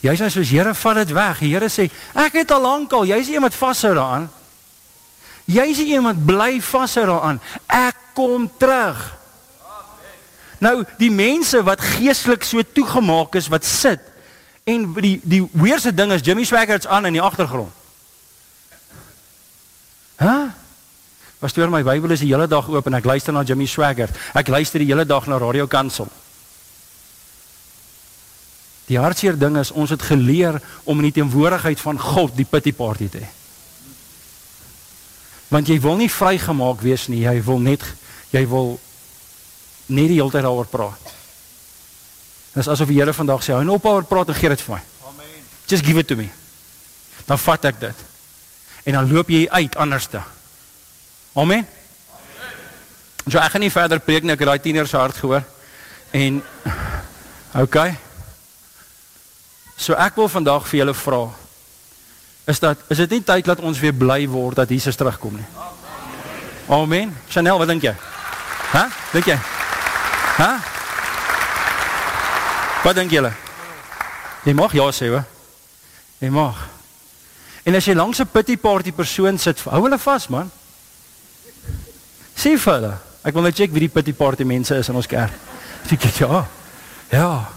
Jy sê soos Here vat dit weg. Die Here sê, "Ek het al lank al, jy's iemand vashou daaraan." Jy's iemand bly vashou daaraan. Ek kom terug. Nou die mense wat geestelik so toegemaak is wat sit en die die weerse ding is Jimmy Swaggert's aan in die agtergrond. Hæ? Huh? Pastoor, my Bybel is die hele dag oop en ek luister na Jimmy Swaggart. Ek luister die hele dag na Radio Kansel. Die hartseer ding is ons het geleer om in die teenwoordigheid van God die pity party te hê. Want jy wil nie vrygemaak wees nie, jy wil net jy wil net die hele tyd daaroor praat. Dit is asof die Here vandag sê, hou nou op oor praat en gee dit vir my. Amen. Just give it to me. Dan vat ek dit. En dan loop jy uit anderste. Amen. Amen. So ek gaan nie verder preek nie, ek het daai tiener se hart gehoor. En okay. So ek wil vandag vir julle vra. Is dat is dit nie tyd dat ons weer bly word dat Jesus terugkom nie? Amen. Chanel, wat dink jy? Hæ? Dink jy? Hæ? Wat dink julle? Jy mag ja sê, hoor. Jy mag. En as jy langs 'n pity party persoon sit, hou hulle vas, man. Sê vir hulle, ek wil net check wie die pity party mense is in ons kerk. Sê ek ja. Ja.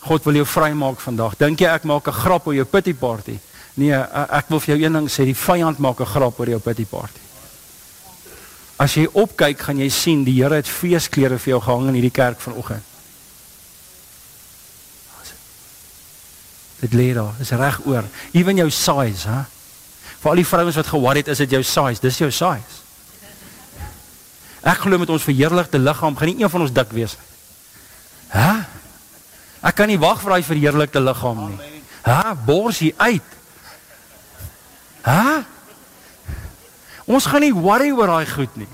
God wil jou vrymaak vandag. Dink jy ek maak 'n grap oor jou pity party? Nee, ek wil vir jou een ding sê, die vyand maak 'n grap oor jou pity party. As jy opkyk, gaan jy sien die Here het feesklere vir jou gehang in hierdie kerk vanoggend. Dit lê daar, is reg oor. Ewen jou size, hè? Vir al die vrouens wat gewaar het, is dit jou size. Dis jou size. Ek glo met ons verheerlikte liggaam gaan nie een van ons dik wees nie. Hæ? Ek kan nie wag vir daai verheerlikte liggaam nie. Hæ? Borsie uit. Hæ? Ons gaan nie worry oor daai goed nie.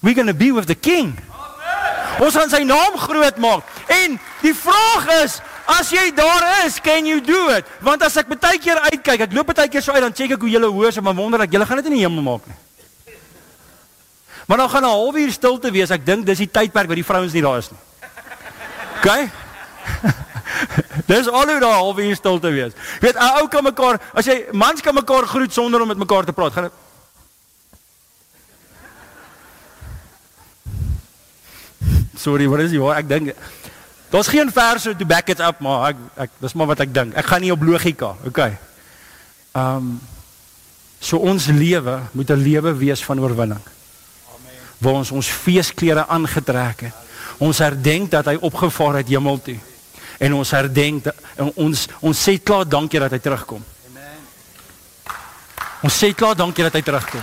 We're going to be with the king. Amen. Ons gaan sy naam groot maak. En die vraag is, As jy daar is, can you do it? Want as ek baie keer uitkyk, ek loop baie keer so uit dan check ek hoe julle hoor, maar wonder ek julle gaan dit in die hemel maak nie. Maar dan gaan 'n halfuur stilte wees. Ek dink dis die tydperk waar die vrouens nie daar is nie. OK? dis al hoe daar 'n halfuur stilte wees. Jy weet, ou kan mekaar, as jy mans kan mekaar groet sonder om met mekaar te praat, gaan Sorry, wat is jy? Ek dink Daar's geen verse to back it up, maar ek ek dis maar wat ek dink. Ek gaan nie op logika, okay. Um so ons lewe moet 'n lewe wees van oorwinning. Amen. Waar ons ons feesklere aangetrek het. Ons herdenk dat hy opgevaar het hemel toe. En ons herdenk en ons ons sê klaar dankie dat hy terugkom. Amen. Ons sê klaar dankie dat hy terugkom.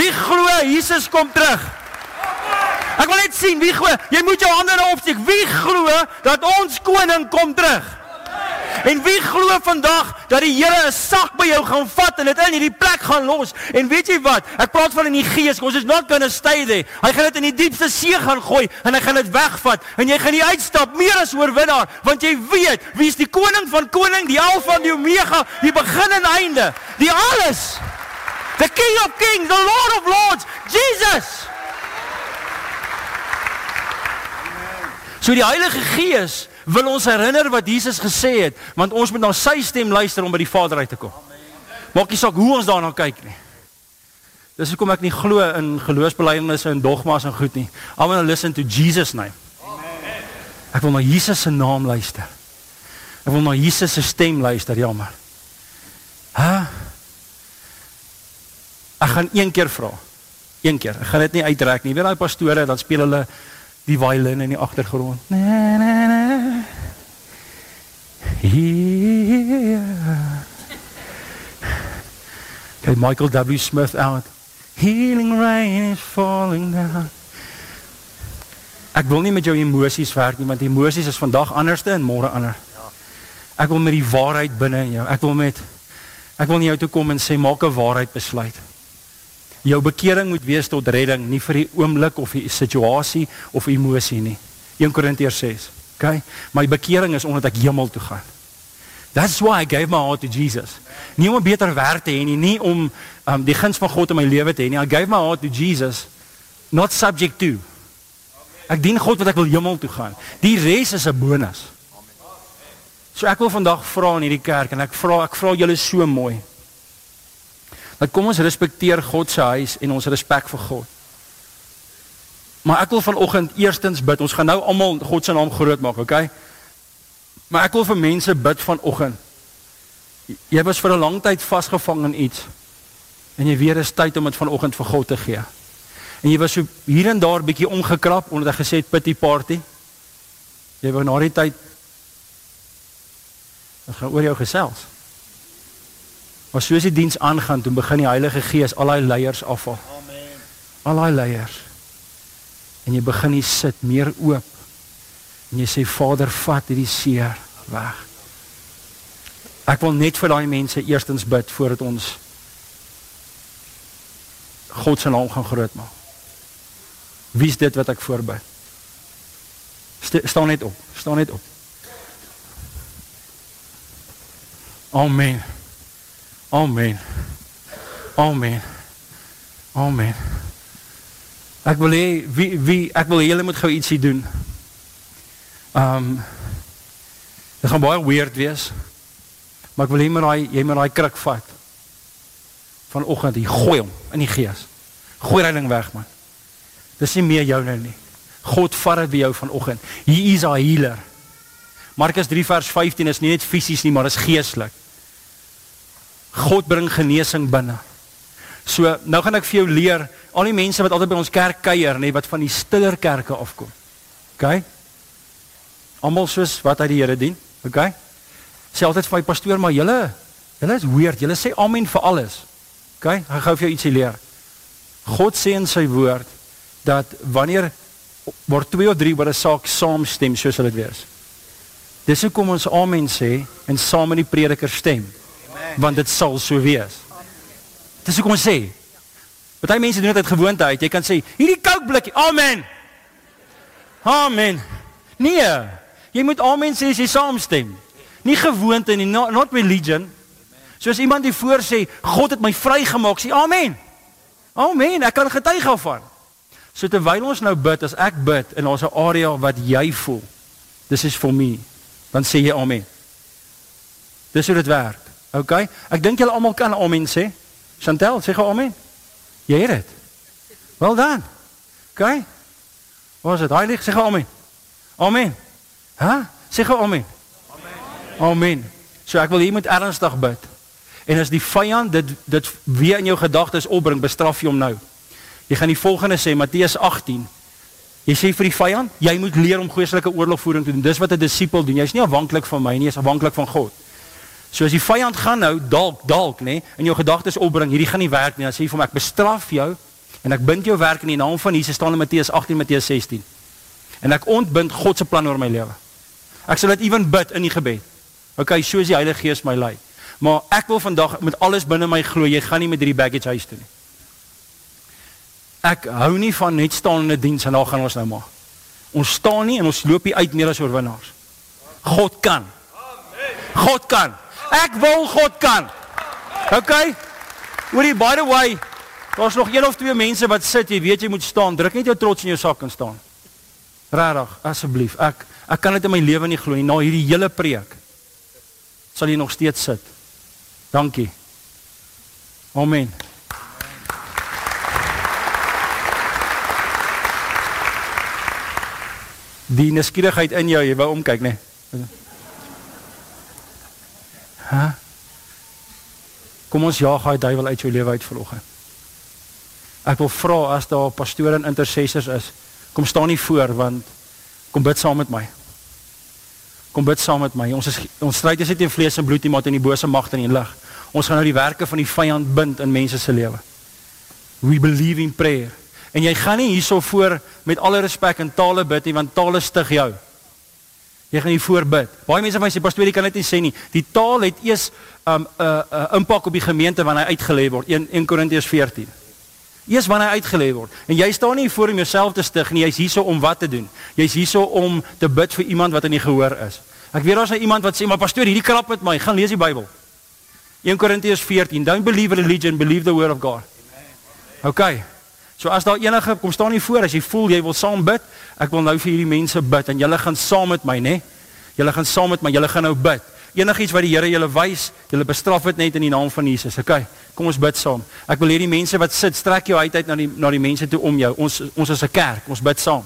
Wie glo Jesus kom terug? Ek wil net sien wie glo. Jy moet jou hande nou opsteek. Wie glo dat ons koning kom terug? En wie glo vandag dat die Here 'n sak by jou gaan vat en dit in hierdie plek gaan los? En weet jy wat? Ek praat van in die gees. Ons is not going to stay there. Hy gaan dit in die diepste see gaan gooi en hy gaan dit wegvat en jy gaan nie uitstap meer as oorwinnaar want jy weet wie is die koning van koning, die alfa en die omega, die begin en einde, die alles. The king of kings, the lord of lords, Jesus. So die Heilige Gees wil ons herinner wat Jesus gesê het, want ons moet na sy stem luister om by die Vader uit te kom. Maak nie saak hoe ons daarna kyk nie. Dis hoekom ek nie glo in geloofsbelijdenisse en dogma's en goed nie. I want to listen to Jesus name. Ek wil na Jesus se naam luister. Ek wil na Jesus se stem luister, jammer. Hæ? Ek gaan een keer vra. Een keer. Ek gaan dit nie uitrek nie. Weet daai pastore dan speel hulle die violin in die agtergrond. Na na na. Kyk Michael W Smith out. Healing rain is falling down. Ek wil nie met jou emosies werk nie, want emosies is vandag anderste en môre ander. Ek wil met die waarheid binne in jou. Ek wil met ek wil nie jou toe kom en sê maak 'n waarheid besluit. Jou bekering moet wees tot redding, nie vir die oomblik of die situasie of emosie nie. 1 Korintiërs 6. Okay? My bekering is omdat ek hemel toe gaan. That's why I gave my heart to Jesus. Nie om 'n beter werk te hê nie, nie om um, die guns van God in my lewe te hê nie. I gave my heart to Jesus not subject to. Ek dien God want ek wil hemel toe gaan. Die res is 'n bonus. So ek wil vandag vra in hierdie kerk en ek vra ek vra julle so mooi. Dat kom ons respekteer God se huis en ons respek vir God. Maar ek wil vanoggend eerstens bid. Ons gaan nou almal God se naam groot maak, okay? Maar ek wil vir mense bid vanoggend. Jy was vir 'n lang tyd vasgevang in iets en jy dit is tyd om dit vanoggend vir God te gee. En jy was so hier en daar bietjie omgekrap omdat hy gesê het pity party. Jy wou na die tyd Ons gaan oor jou gesels. Maar soos die diens aangaan, toe begin die Heilige Gees al daai leiers afval. Amen. Al daai leiers. En jy begin hier sit meer oop. En jy sê Vader, vat hierdie seer weg. Ek wil net vir daai mense eerstens bid voordat ons God se naam gaan groot maak. Wie is dit wat ek voorbid? Staan net op. Staan net op. Amen. Amen. Amen. Amen. Ek wil hê wie wie ek wil julle moet gou ietsie doen. Um Dit gaan baie weird wees. Maar ek wil hê jy moet daai jy moet daai kruk vat. Vanoggend hier gooi hom in die gees. Gooi daai ding weg man. Dis nie meer joune nie. God vat dit by jou vanoggend. He is our healer. Markus 3 vers 15 is nie net fisies nie, maar is geestelik. God bring genesing binne. So, nou gaan ek vir jou leer al die mense wat altyd by ons kerk kuier, nê, wat van die stiller kerke afkom. OK? Almal soos wat hy die Here dien. OK? Sê altyd vir my pastoor, maar julle julle is weird. Julle sê amen vir alles. OK? Ek gou vir jou ietsie leer. God sê in sy woord dat wanneer word twee of drie oor 'n saak saamstem soos hulle dit wees. Dis hoekom ons amen sê en saam met die prediker stem. Want dit sal so wees. Dis hoekom ons sê. Party mense doen dit uit gewoonte uit. Jy kan sê hierdie Coke blikkie. Amen. Amen. Nee. Jy moet amen sê as jy saamstem. Nie gewoonte nie, not, not religion. Soos iemand die voor sê, God het my vrygemaak, sê amen. Amen. Ek kan getuig daarvan. So terwyl ons nou bid, as ek bid en daar's 'n area wat jy voel, dis is vir my, dan sê jy amen. Dis hoe dit werk. OK? Ek dink julle almal kan amen sê. Chantel, sê gou amen. Jy het dit. Wel dan. OK? Wat is dit? Heilig, sê gou amen. Amen. Hæ? Sê gou amen. Amen. Amen. So ek wil hier met ernstig bid. En as die vyand dit dit weer in jou gedagtes opbring, bestraf jy hom nou. Jy gaan die volgende sê Matteus 18. Jy sê vir die vyand, jy moet leer om geestelike oorlogvoering te doen. Dis wat 'n disipel doen. Jy's nie afhanklik van my nie, jy's afhanklik van God. So as die vyand gaan nou dalk dalk nê in jou gedagtes opbring, hierdie gaan nie werk nie. Dan sê jy vir hom ek bestraf jou en ek bind jou werk in die naam van Jesus staan in Matteus 18 Matteus 16. En ek ontbind God se plan oor my lewe. Ek sal dit ewen bid in die gebed. OK, soos die Heilige Gees my lei. Maar ek wil vandag met alles binne my glo, jy gaan nie met hierdie baggage huis toe nie. Ek hou nie van net staan in 'n diens en dan gaan ons nou maar. Ons staan nie en ons loop hier uit meer as oorwinnaars. God kan. God kan. Ek wil God kan. OK. Hoorie by the way, daar's nog een of twee mense wat sit, jy weet jy moet staan. Druk net jou trots in jou sak en staan. Regtig, asseblief. Ek ek kan dit in my lewe nie glo nie. Na hierdie hele preek sal jy nog steeds sit. Dankie. Amen. Die nuuskierigheid in jou, jy wou omkyk, nê? Nee. Hæ? Kom ons jaag daai duiwel uit jou lewe uit vanoggend. Ek wil vra as daar pastore en intercessors is, kom staan nie voor want kom bid saam met my. Kom bid saam met my. Ons is ons stryd is nie teen vlees en bloed nie, maar teen die bose magte in die lig. Ons gaan nou die werke van die vyand bind in mense se lewe. We believe in prayer. En jy gaan nie hierso voor met alle respek in tale bid nie, want tale stig jou. Jy gaan hier voor bid. Baie mense van my sê pastoor, jy kan dit nie sê nie. Die taal het eers 'n um, 'n uh, uh, impak op die gemeente wanneer hy uitgelê word. 1 1 Korintiërs 14. Eers wanneer hy uitgelê word. En jy staan nie voor om jouself te stig nie, jy's hierso om wat te doen? Jy's hierso om te bid vir iemand wat in die gehoor is. Ek weet daar's nou iemand wat sê, "Maar pastoor, hierdie krap met my, gaan lees die Bybel." 1 Korintiërs 14, don't believe religion, believe the word of God. OK. So as daar enige kom staan nie voor as jy voel jy wil saam bid, ek wil nou vir hierdie mense bid en julle gaan saam met my, né? Julle gaan saam met my, julle gaan nou bid. Enigiets wat die Here julle wys, julle bestraf dit net in die naam van Jesus. OK. Kom ons bid saam. Ek wil hê die mense wat sit, strek jou uit uit na die na die mense toe om jou. Ons ons is 'n kerk. Ons bid saam.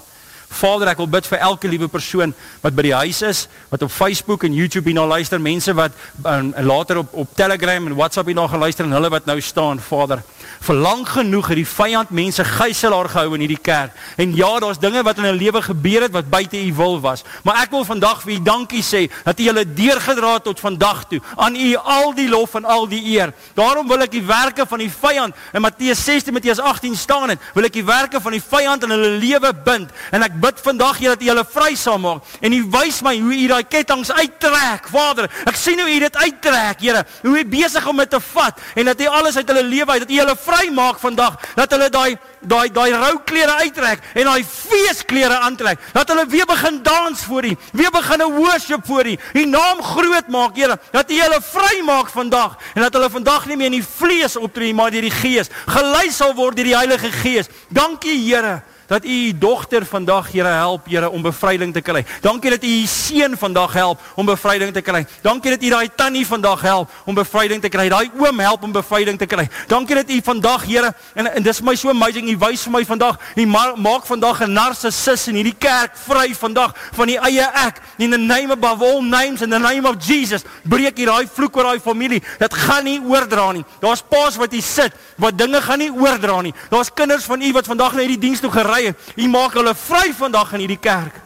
Vader, ek wil bid vir elke liewe persoon wat by die huis is, wat op Facebook en YouTube hierna luister, mense wat um, later op op Telegram en WhatsApp hierna gaan luister en hulle wat nou staan, Vader. Vir lank genoeg het die vyand mense gijslaar gehou in hierdie kerk. En ja, daar's dinge wat in 'n lewe gebeur het wat buite u wil was. Maar ek wil vandag vir u dankie sê dat u hulle deurgedra het tot vandag toe. Aan u al die lof en al die eer. Daarom wil ek die werke van die vyand in Matteus 16 Matteus 18 staan en wil ek die werke van die vyand in hulle lewe bind en ek bid vandag Here dat U hulle vry sal maak en U wys my hoe U daai kettinge uittrek. Vader, ek sien hoe U dit uittrek, Here. Hoe U besig om dit te vat en dat U alles uit hulle lewe uit dat U hulle vry maak vandag. Dat hulle daai daai daai rou klere uittrek en daai feesklere aantrek. Dat hulle weer begin dans voor U, weer begin 'n worship voor U. U naam groot maak, Here. Dat U hulle vry maak vandag en dat hulle vandag nie meer in die vlees optree maar deur die Gees gelei sal word deur die Heilige Gees. Dankie, Here dat u u dogter vandag Here help Here om bevryding te kry. Dankie dat u u seun vandag help om bevryding te kry. Dankie dat u daai tannie vandag help om bevryding te kry. Daai oom help om bevryding te kry. Dankie dat u vandag Here en, en dis my so amazing u wys vir my vandag. U maak vandag 'n narcissus in hierdie kerk vry vandag van die eie ek. In the name above all names in the name of Jesus. Breek hier daai vloek oor daai familie. Dit gaan nie oordra nie. Daar's paas wat hier sit wat dinge gaan nie oordra nie. Daar's kinders van u wat vandag na hierdie diens toe gery vrye. U maak hulle vry vandag in hierdie kerk.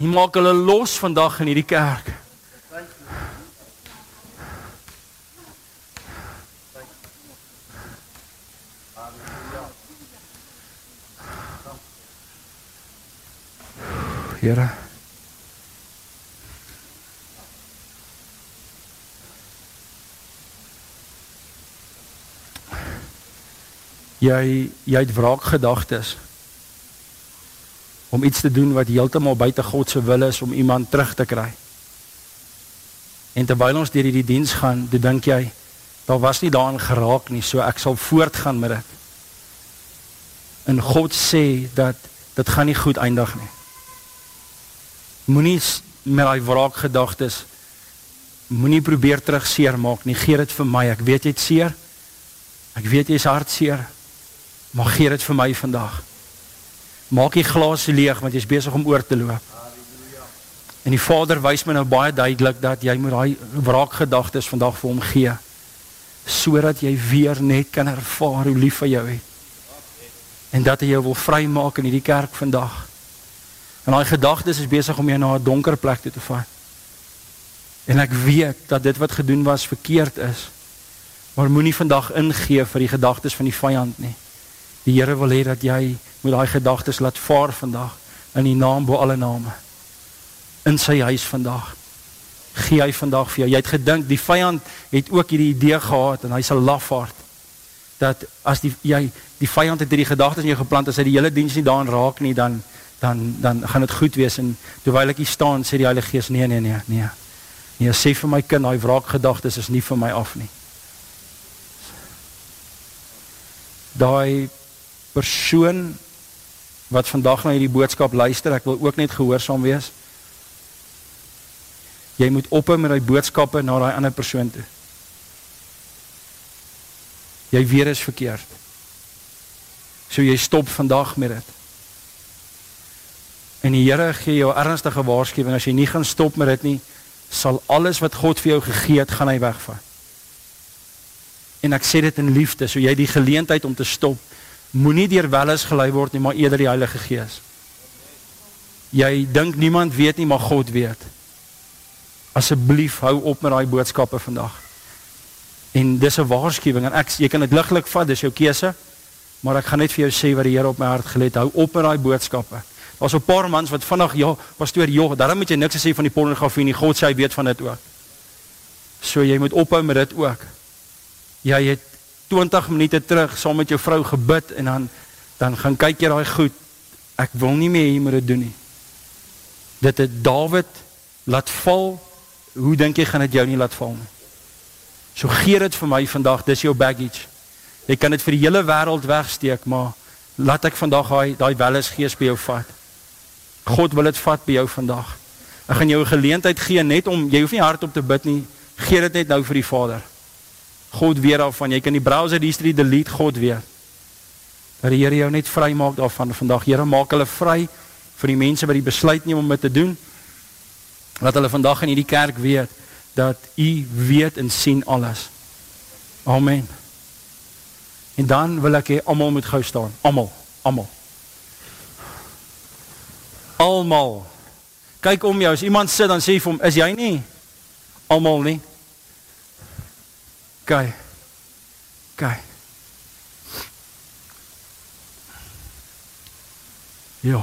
U maak hulle los vandag in hierdie kerk. Here. Jy jy het wraakgedagtes om iets te doen wat heeltemal buite God se wil is om iemand terug te kry. En terwyl ons deur hierdie diens gaan, dan dink jy daar was nie daarin geraak nie, so ek sal voortgaan met dit. En God sê dat dit gaan nie goed eindig nie. Moenie met daai wraakgedagtes moenie probeer terugseer maak nie. Gee dit vir my. Ek weet jy't seer. Ek weet jy's hartseer. Maar gee dit vir my vandag. Maak die glase leeg want jy's besig om oor te loop. En die Vader wys my nou baie duidelik dat jy moet daai wraakgedagtes vandag vir hom gee sodat jy weer net kan ervaar hoe lief hy jou het. En dat hy jou wil vrymaak in hierdie kerk vandag. En daai gedagtes is besig om jou na 'n donker plek toe te vat. En ek weet dat dit wat gedoen was verkeerd is. Maar moenie vandag ingee vir die gedagtes van die vyand nie. Die Here wil hê dat jy moet daai gedagtes laat vaar vandag in die naam bo alle name. In sy huis vandag. Gee hy vandag vir jou. Jy het gedink die vyand het ook hierdie idee gehad en hy's 'n lafaard dat as die jy die vyand het hierdie gedagtes in jou geplant as hy die hele diens nie daarin raak nie dan dan dan gaan dit goed wees en terwyl ek hier staan sê die Heilige Gees nee nee nee nee. Nee, sê vir my kind daai wraakgedagtes is nie vir my af nie. Daai persoon wat vandag na hierdie boodskap luister, ek wil ook net gehoorsaam wees. Jy moet ophou met daai boodskappe na daai ander persoon toe. Jy weet dit is verkeerd. So jy stop vandag met dit. En die Here gee jou ernstige waarskuwing as jy nie gaan stop met dit nie, sal alles wat God vir jou gegee het, gaan hy wegvat. En ek sê dit in liefde, so jy die geleentheid om te stop moenie deur welles gelei word nie, maar eerder die Heilige Gees. Jy dink niemand weet nie, maar God weet. Asseblief hou op met daai boodskappe vandag. En dis 'n waarskuwing en ek jy kan dit ligtelik vat, dis jou keuse. Maar ek gaan net vir jou sê wat die Here op my hart gelê het. Hou op met daai boodskappe. Daar's 'n paar mans wat vinnig ja, pastoor, ja, daarom moet jy niks sê van die pornografie nie. God sê weet van dit ook. So jy moet ophou met dit ook. Jy het 20 minute terug saam met jou vrou gebid en dan dan gaan kyk jy daai goed. Ek wil nie meer hier moet dit doen nie. Dit het Dawid laat val. Hoe dink jy gaan dit jou nie laat val nie? So gee dit vir my vandag, dis jou baggage. Jy kan dit vir die hele wêreld wegsteek, maar laat ek vandag daai daai wellesgees by jou vat. God wil dit vat by jou vandag. Ek gaan jou 'n geleentheid gee net om jy hoef nie hardop te bid nie. Gee dit net nou vir die Vader. God weet daarvan. Jy kan die browser history delete, God weet. Dat die Here jou net vry maak daarvan vandag. Here maak hulle vry vir die mense wat die besluit neem om dit te doen. Laat hulle vandag in hierdie kerk weet dat U weet en sien alles. Amen. En dan wil ek hê almal moet gou staan. Almal, almal. Almal. Kyk om jou. As iemand sit dan sê vir hom, "Is jy nie?" Almal nie. Kyk. Kyk. Ja.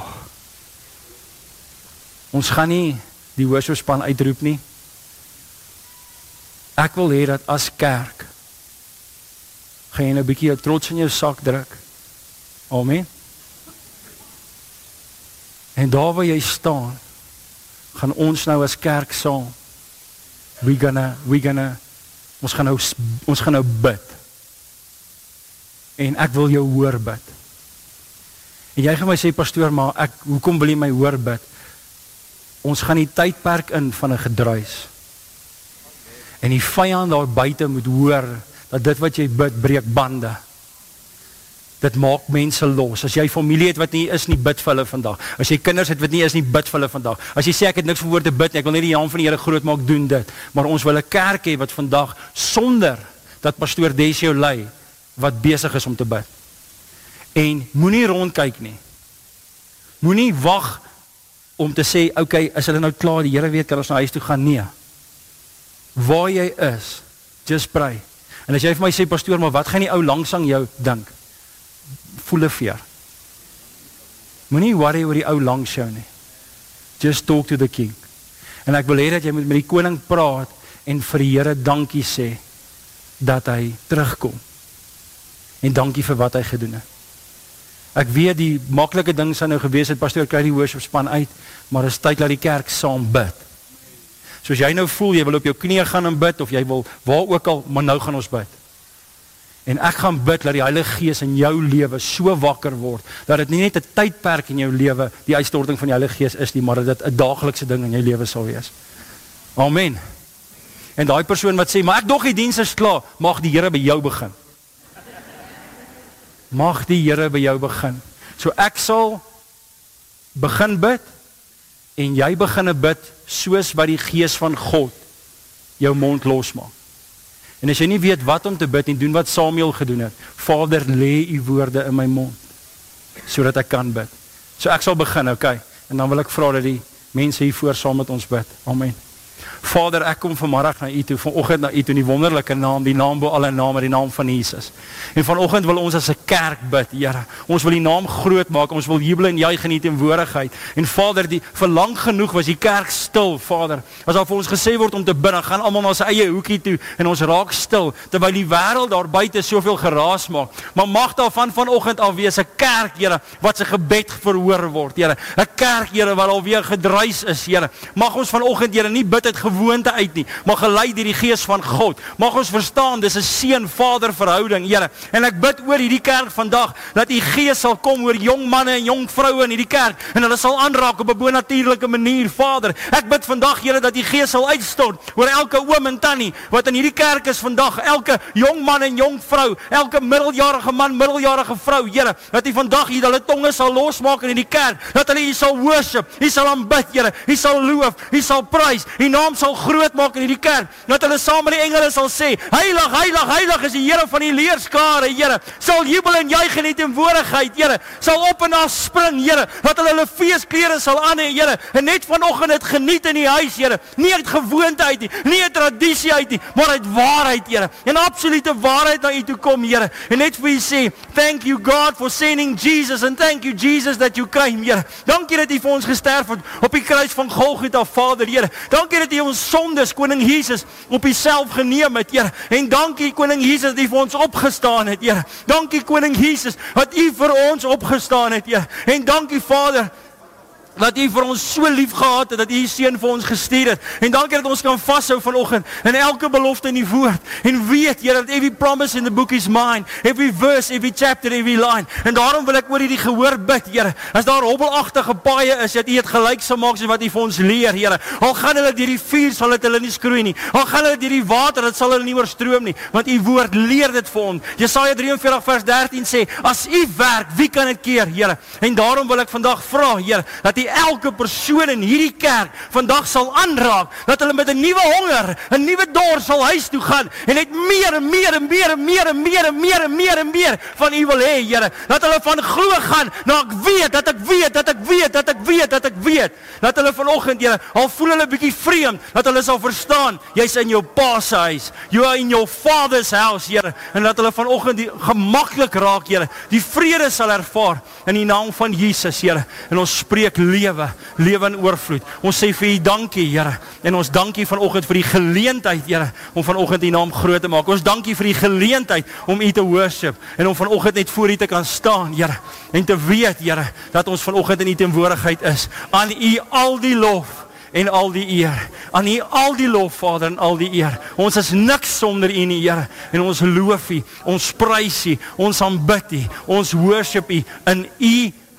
Ons gaan nie die worshipspan uitroep nie. Ek wil hê dat as kerk gaan jy 'n bietjie trots in jou sak druk. Amen. En daar waar jy staan, gaan ons nou as kerk saam. We gonna we gonna ons gaan nou ons gaan nou bid. En ek wil jou hoor bid. En jy gaan my sê pastoor, maar ek hoekom wil jy my hoor bid? Ons gaan die tydperk in van 'n gedruis. En die vyand daar buite moet hoor dat dit wat jy bid breek bande. Dit maak mense los. As jy familie het wat nie is nie, bid vir hulle vandag. As jy kinders het wat nie is nie, bid vir hulle vandag. As jy sê ek het niks vir woord te bid nie, ek wil net die naam van die Here groot maak, doen dit. Maar ons wil 'n kerk hê wat vandag sonder dat pastoor Desio lei wat besig is om te bid. En moenie rondkyk nie. Moenie wag om te sê, "Oké, okay, is hulle nou klaar? Die Here weet kan ons na huis toe gaan." Nee. Waar jy is, just pray. En as jy vir my sê pastoor, maar wat gaan die ou langs aan jou dink? Voel 'n veer. Moenie worry oor die ou langs jou nie. Just talk to the king. En ek wil hê dat jy moet met die koning praat en vir die Here dankie sê dat hy terugkom. En dankie vir wat hy gedoen het. Ek weet die maklike ding sou nou gewees het pastoor kry die worship span uit, maar is tyd dat die kerk saam bid. Soos jy nou voel jy wil op jou knieë gaan en bid of jy wil waar ook al, maar nou gaan ons bid. En ek gaan bid dat die Heilige Gees in jou lewe so wakker word dat dit nie net 'n tydperk in jou lewe die uitstorting van die Heilige Gees is nie, maar dat dit 'n daaglikse ding in jou lewe sal wees. Amen. En daai persoon wat sê, "Maar ek dog die diens is klaar," mag die Here by jou begin. Mag die Here by jou begin. So ek sal begin bid en jy begin bid soos wat die gees van God jou mond losmaak. En as jy nie weet wat om te bid en doen wat Samuel gedoen het, Vader lê u woorde in my mond sodat ek kan bid. So ek sal begin, okay? En dan wil ek vra dat die mense hier voor saam met ons bid. Amen. Vader, ek kom vanmiddag na U toe, vanoggend na U toe in die wonderlike naam, die naam bo alle name, die naam van Jesus. En vanoggend wil ons as 'n kerk bid, Here. Ons wil U naam groot maak. Ons wil jubel en juig in U teenwoordigheid. En Vader, die vir lank genoeg was die kerk stil, Vader. As al vir ons gesê word om te bid, dan gaan almal na sy eie hoekie toe en ons raak stil terwyl die wêreld daar buite soveel geraas maak. Maar mag daarvan vanoggend al wees 'n kerk, Here, wat se gebed verhoor word, Here. 'n Kerk, Here, wat alweer gedruis is, Here. Mag ons vanoggend, Here, nie bid uit gewoonte uit nie, maar gelei deur die gees van God. Mag ons verstaan dis 'n seun-vader verhouding, Here. En ek bid oor hierdie kerk vandag dat u gees sal kom oor jong manne en jong vroue in hierdie kerk en hulle sal aanraak op 'n bonatuurlike manier, Vader. Ek bid vandag, Here, dat u gees sal uitstort oor elke oom en tannie wat in hierdie kerk is vandag, elke jong man en jong vrou, elke middeljarige man, middeljarige vrou, Here, dat u vandag hier hulle tonge sal losmaak in hierdie kerk, dat hulle u sal worship, u sal aanbid, Here, u sal loof, u sal prys, u naam sal groot maak in hierdie kerk. Dat hulle saam met die engele sal sê: Heilig, heilig, heilig is die Here van die leerskare, Here. Sal jubel en juig in die teenwoordigheid, Here. Sal op en af spring, Here. Dat hulle hulle feesklere sal aan hê, Here. En net vanoggend dit geniet in die huis, Here. Nie uit gewoonte uit nie, nie uit tradisie uit nie, maar uit waarheid, Here. En absolute waarheid na U toe kom, Here. En net vir U sê: Thank you God for sending Jesus and thank you Jesus that you came, Here. Dankie dat U vir ons gesterf het op die kruis van Golgotha, Vader, Here. Dankie dat U ons sondes, koning Jesus, op U self geneem het, Here. En dankie koning Jesus dat U vir ons opgestaan het, Here. Dankie koning Jesus dat U vir ons opgestaan het, Here. En dankie Vader dat U vir ons so lief gehad het dat U seun vir ons gestuur het. En dankie dat ons kan vashou vanoggend in elke belofte in die woord en weet Here dat every promise in the book is mine, every verse, every chapter, every line. En daarom wil ek oor hierdie gehoor bid, Here. As daar hobbelagtige paaie is, dat U dit gelyk sal maak soos wat U vir ons leer, Here. Al gaan hulle deur die vuur sal dit hulle nie skroei nie. Al gaan hulle deur die water, dit sal hulle nie oorstroom nie, want U woord leer dit vir ons. Jesaja 43 vers 13 sê: "As U werk, wie kan dit keer, Here?" En daarom wil ek vandag vra, Here, dat U elke persoon in hierdie kerk vandag sal aanraak dat hulle met 'n nuwe honger, 'n nuwe dors sal huis toe gaan en net meer en meer en meer en meer en meer en meer en meer en meer van U wil hê, Here. Dat hulle van glo gaan na ek weet dat ek weet dat ek weet dat ek weet dat ek weet dat hulle vanoggend, Here, al voel hulle bietjie vreemd, dat hulle sal verstaan jy's in jou pa se huis. You are in your father's house, Here, en dat hulle vanoggend gemaklik raak, Here. Die vrede sal ervaar in die naam van Jesus, Here. En ons spreek lewe, lewe in oorvloed. Ons sê vir U dankie, Here. En ons dankie vanoggend vir die geleentheid, Here, om vanoggend U naam groot te maak. Ons dankie vir die geleentheid om U te worship en om vanoggend net voor U te kan staan, Here. En te weet, Here, dat ons vanoggend in U teenwoordigheid is. Aan U al die lof en al die eer. Aan U al die lof, Vader, en al die eer. Ons is niks sonder U Here. En ons loof U, ons prys U, ons aanbid U, ons worship U in U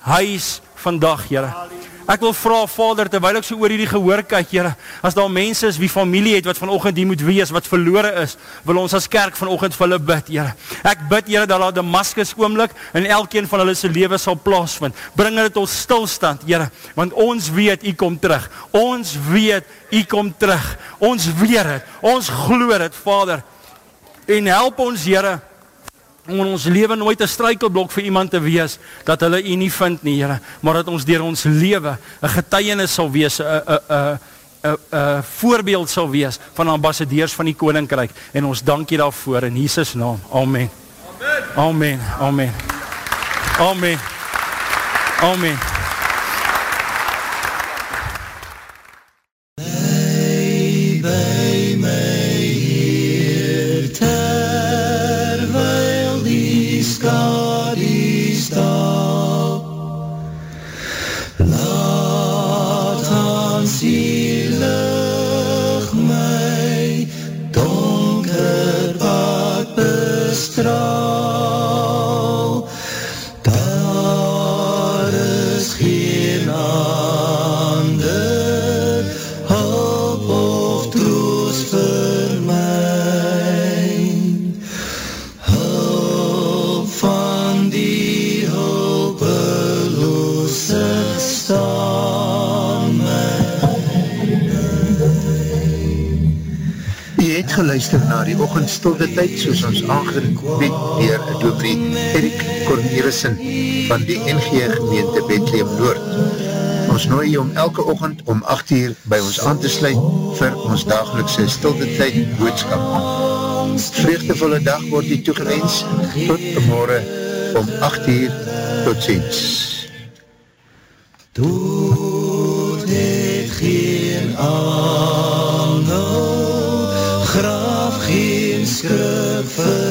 huis vandag, Here. Ek wil vra Vader terwyl ek so oor hierdie gehoor kyk, Here, as daar mense is wie familie het wat vanoggend hier moet wees wat verlore is, wil ons as kerk vanoggend vir hulle bid, Here. Ek bid Here dat daar 'n Damaskus oomblik in elkeen van hulle se lewe sal plaasvind. Bring hulle tot stilstand, Here, want ons weet U kom terug. Ons weet U kom terug. Ons weet dit. Ons glo dit, Vader. En help ons, Here om in ons lewe nooit 'n struikelblok vir iemand te wees dat hulle U nie vind nie, Here, maar dat ons deur ons lewe 'n getuienis sal wees, 'n 'n 'n 'n 'n voorbeeld sal wees van ambassadeurs van die koninkryk en ons dankie daarvoor in Jesus naam. Amen. Amen. Amen. Amen. Amen. Baby, het geluister na die ochendstilte tyd soos ons aangebied dier dominee Erik Cornelissen van die NG gemeente Bethlehem Noord. Ons nooi jy om elke ochend om 8 uur by ons aan te sluit vir ons dagelikse stilte tyd boodskap. Vreugdevolle dag word die toegewens tot morgen om 8 uur tot ziens. Dood But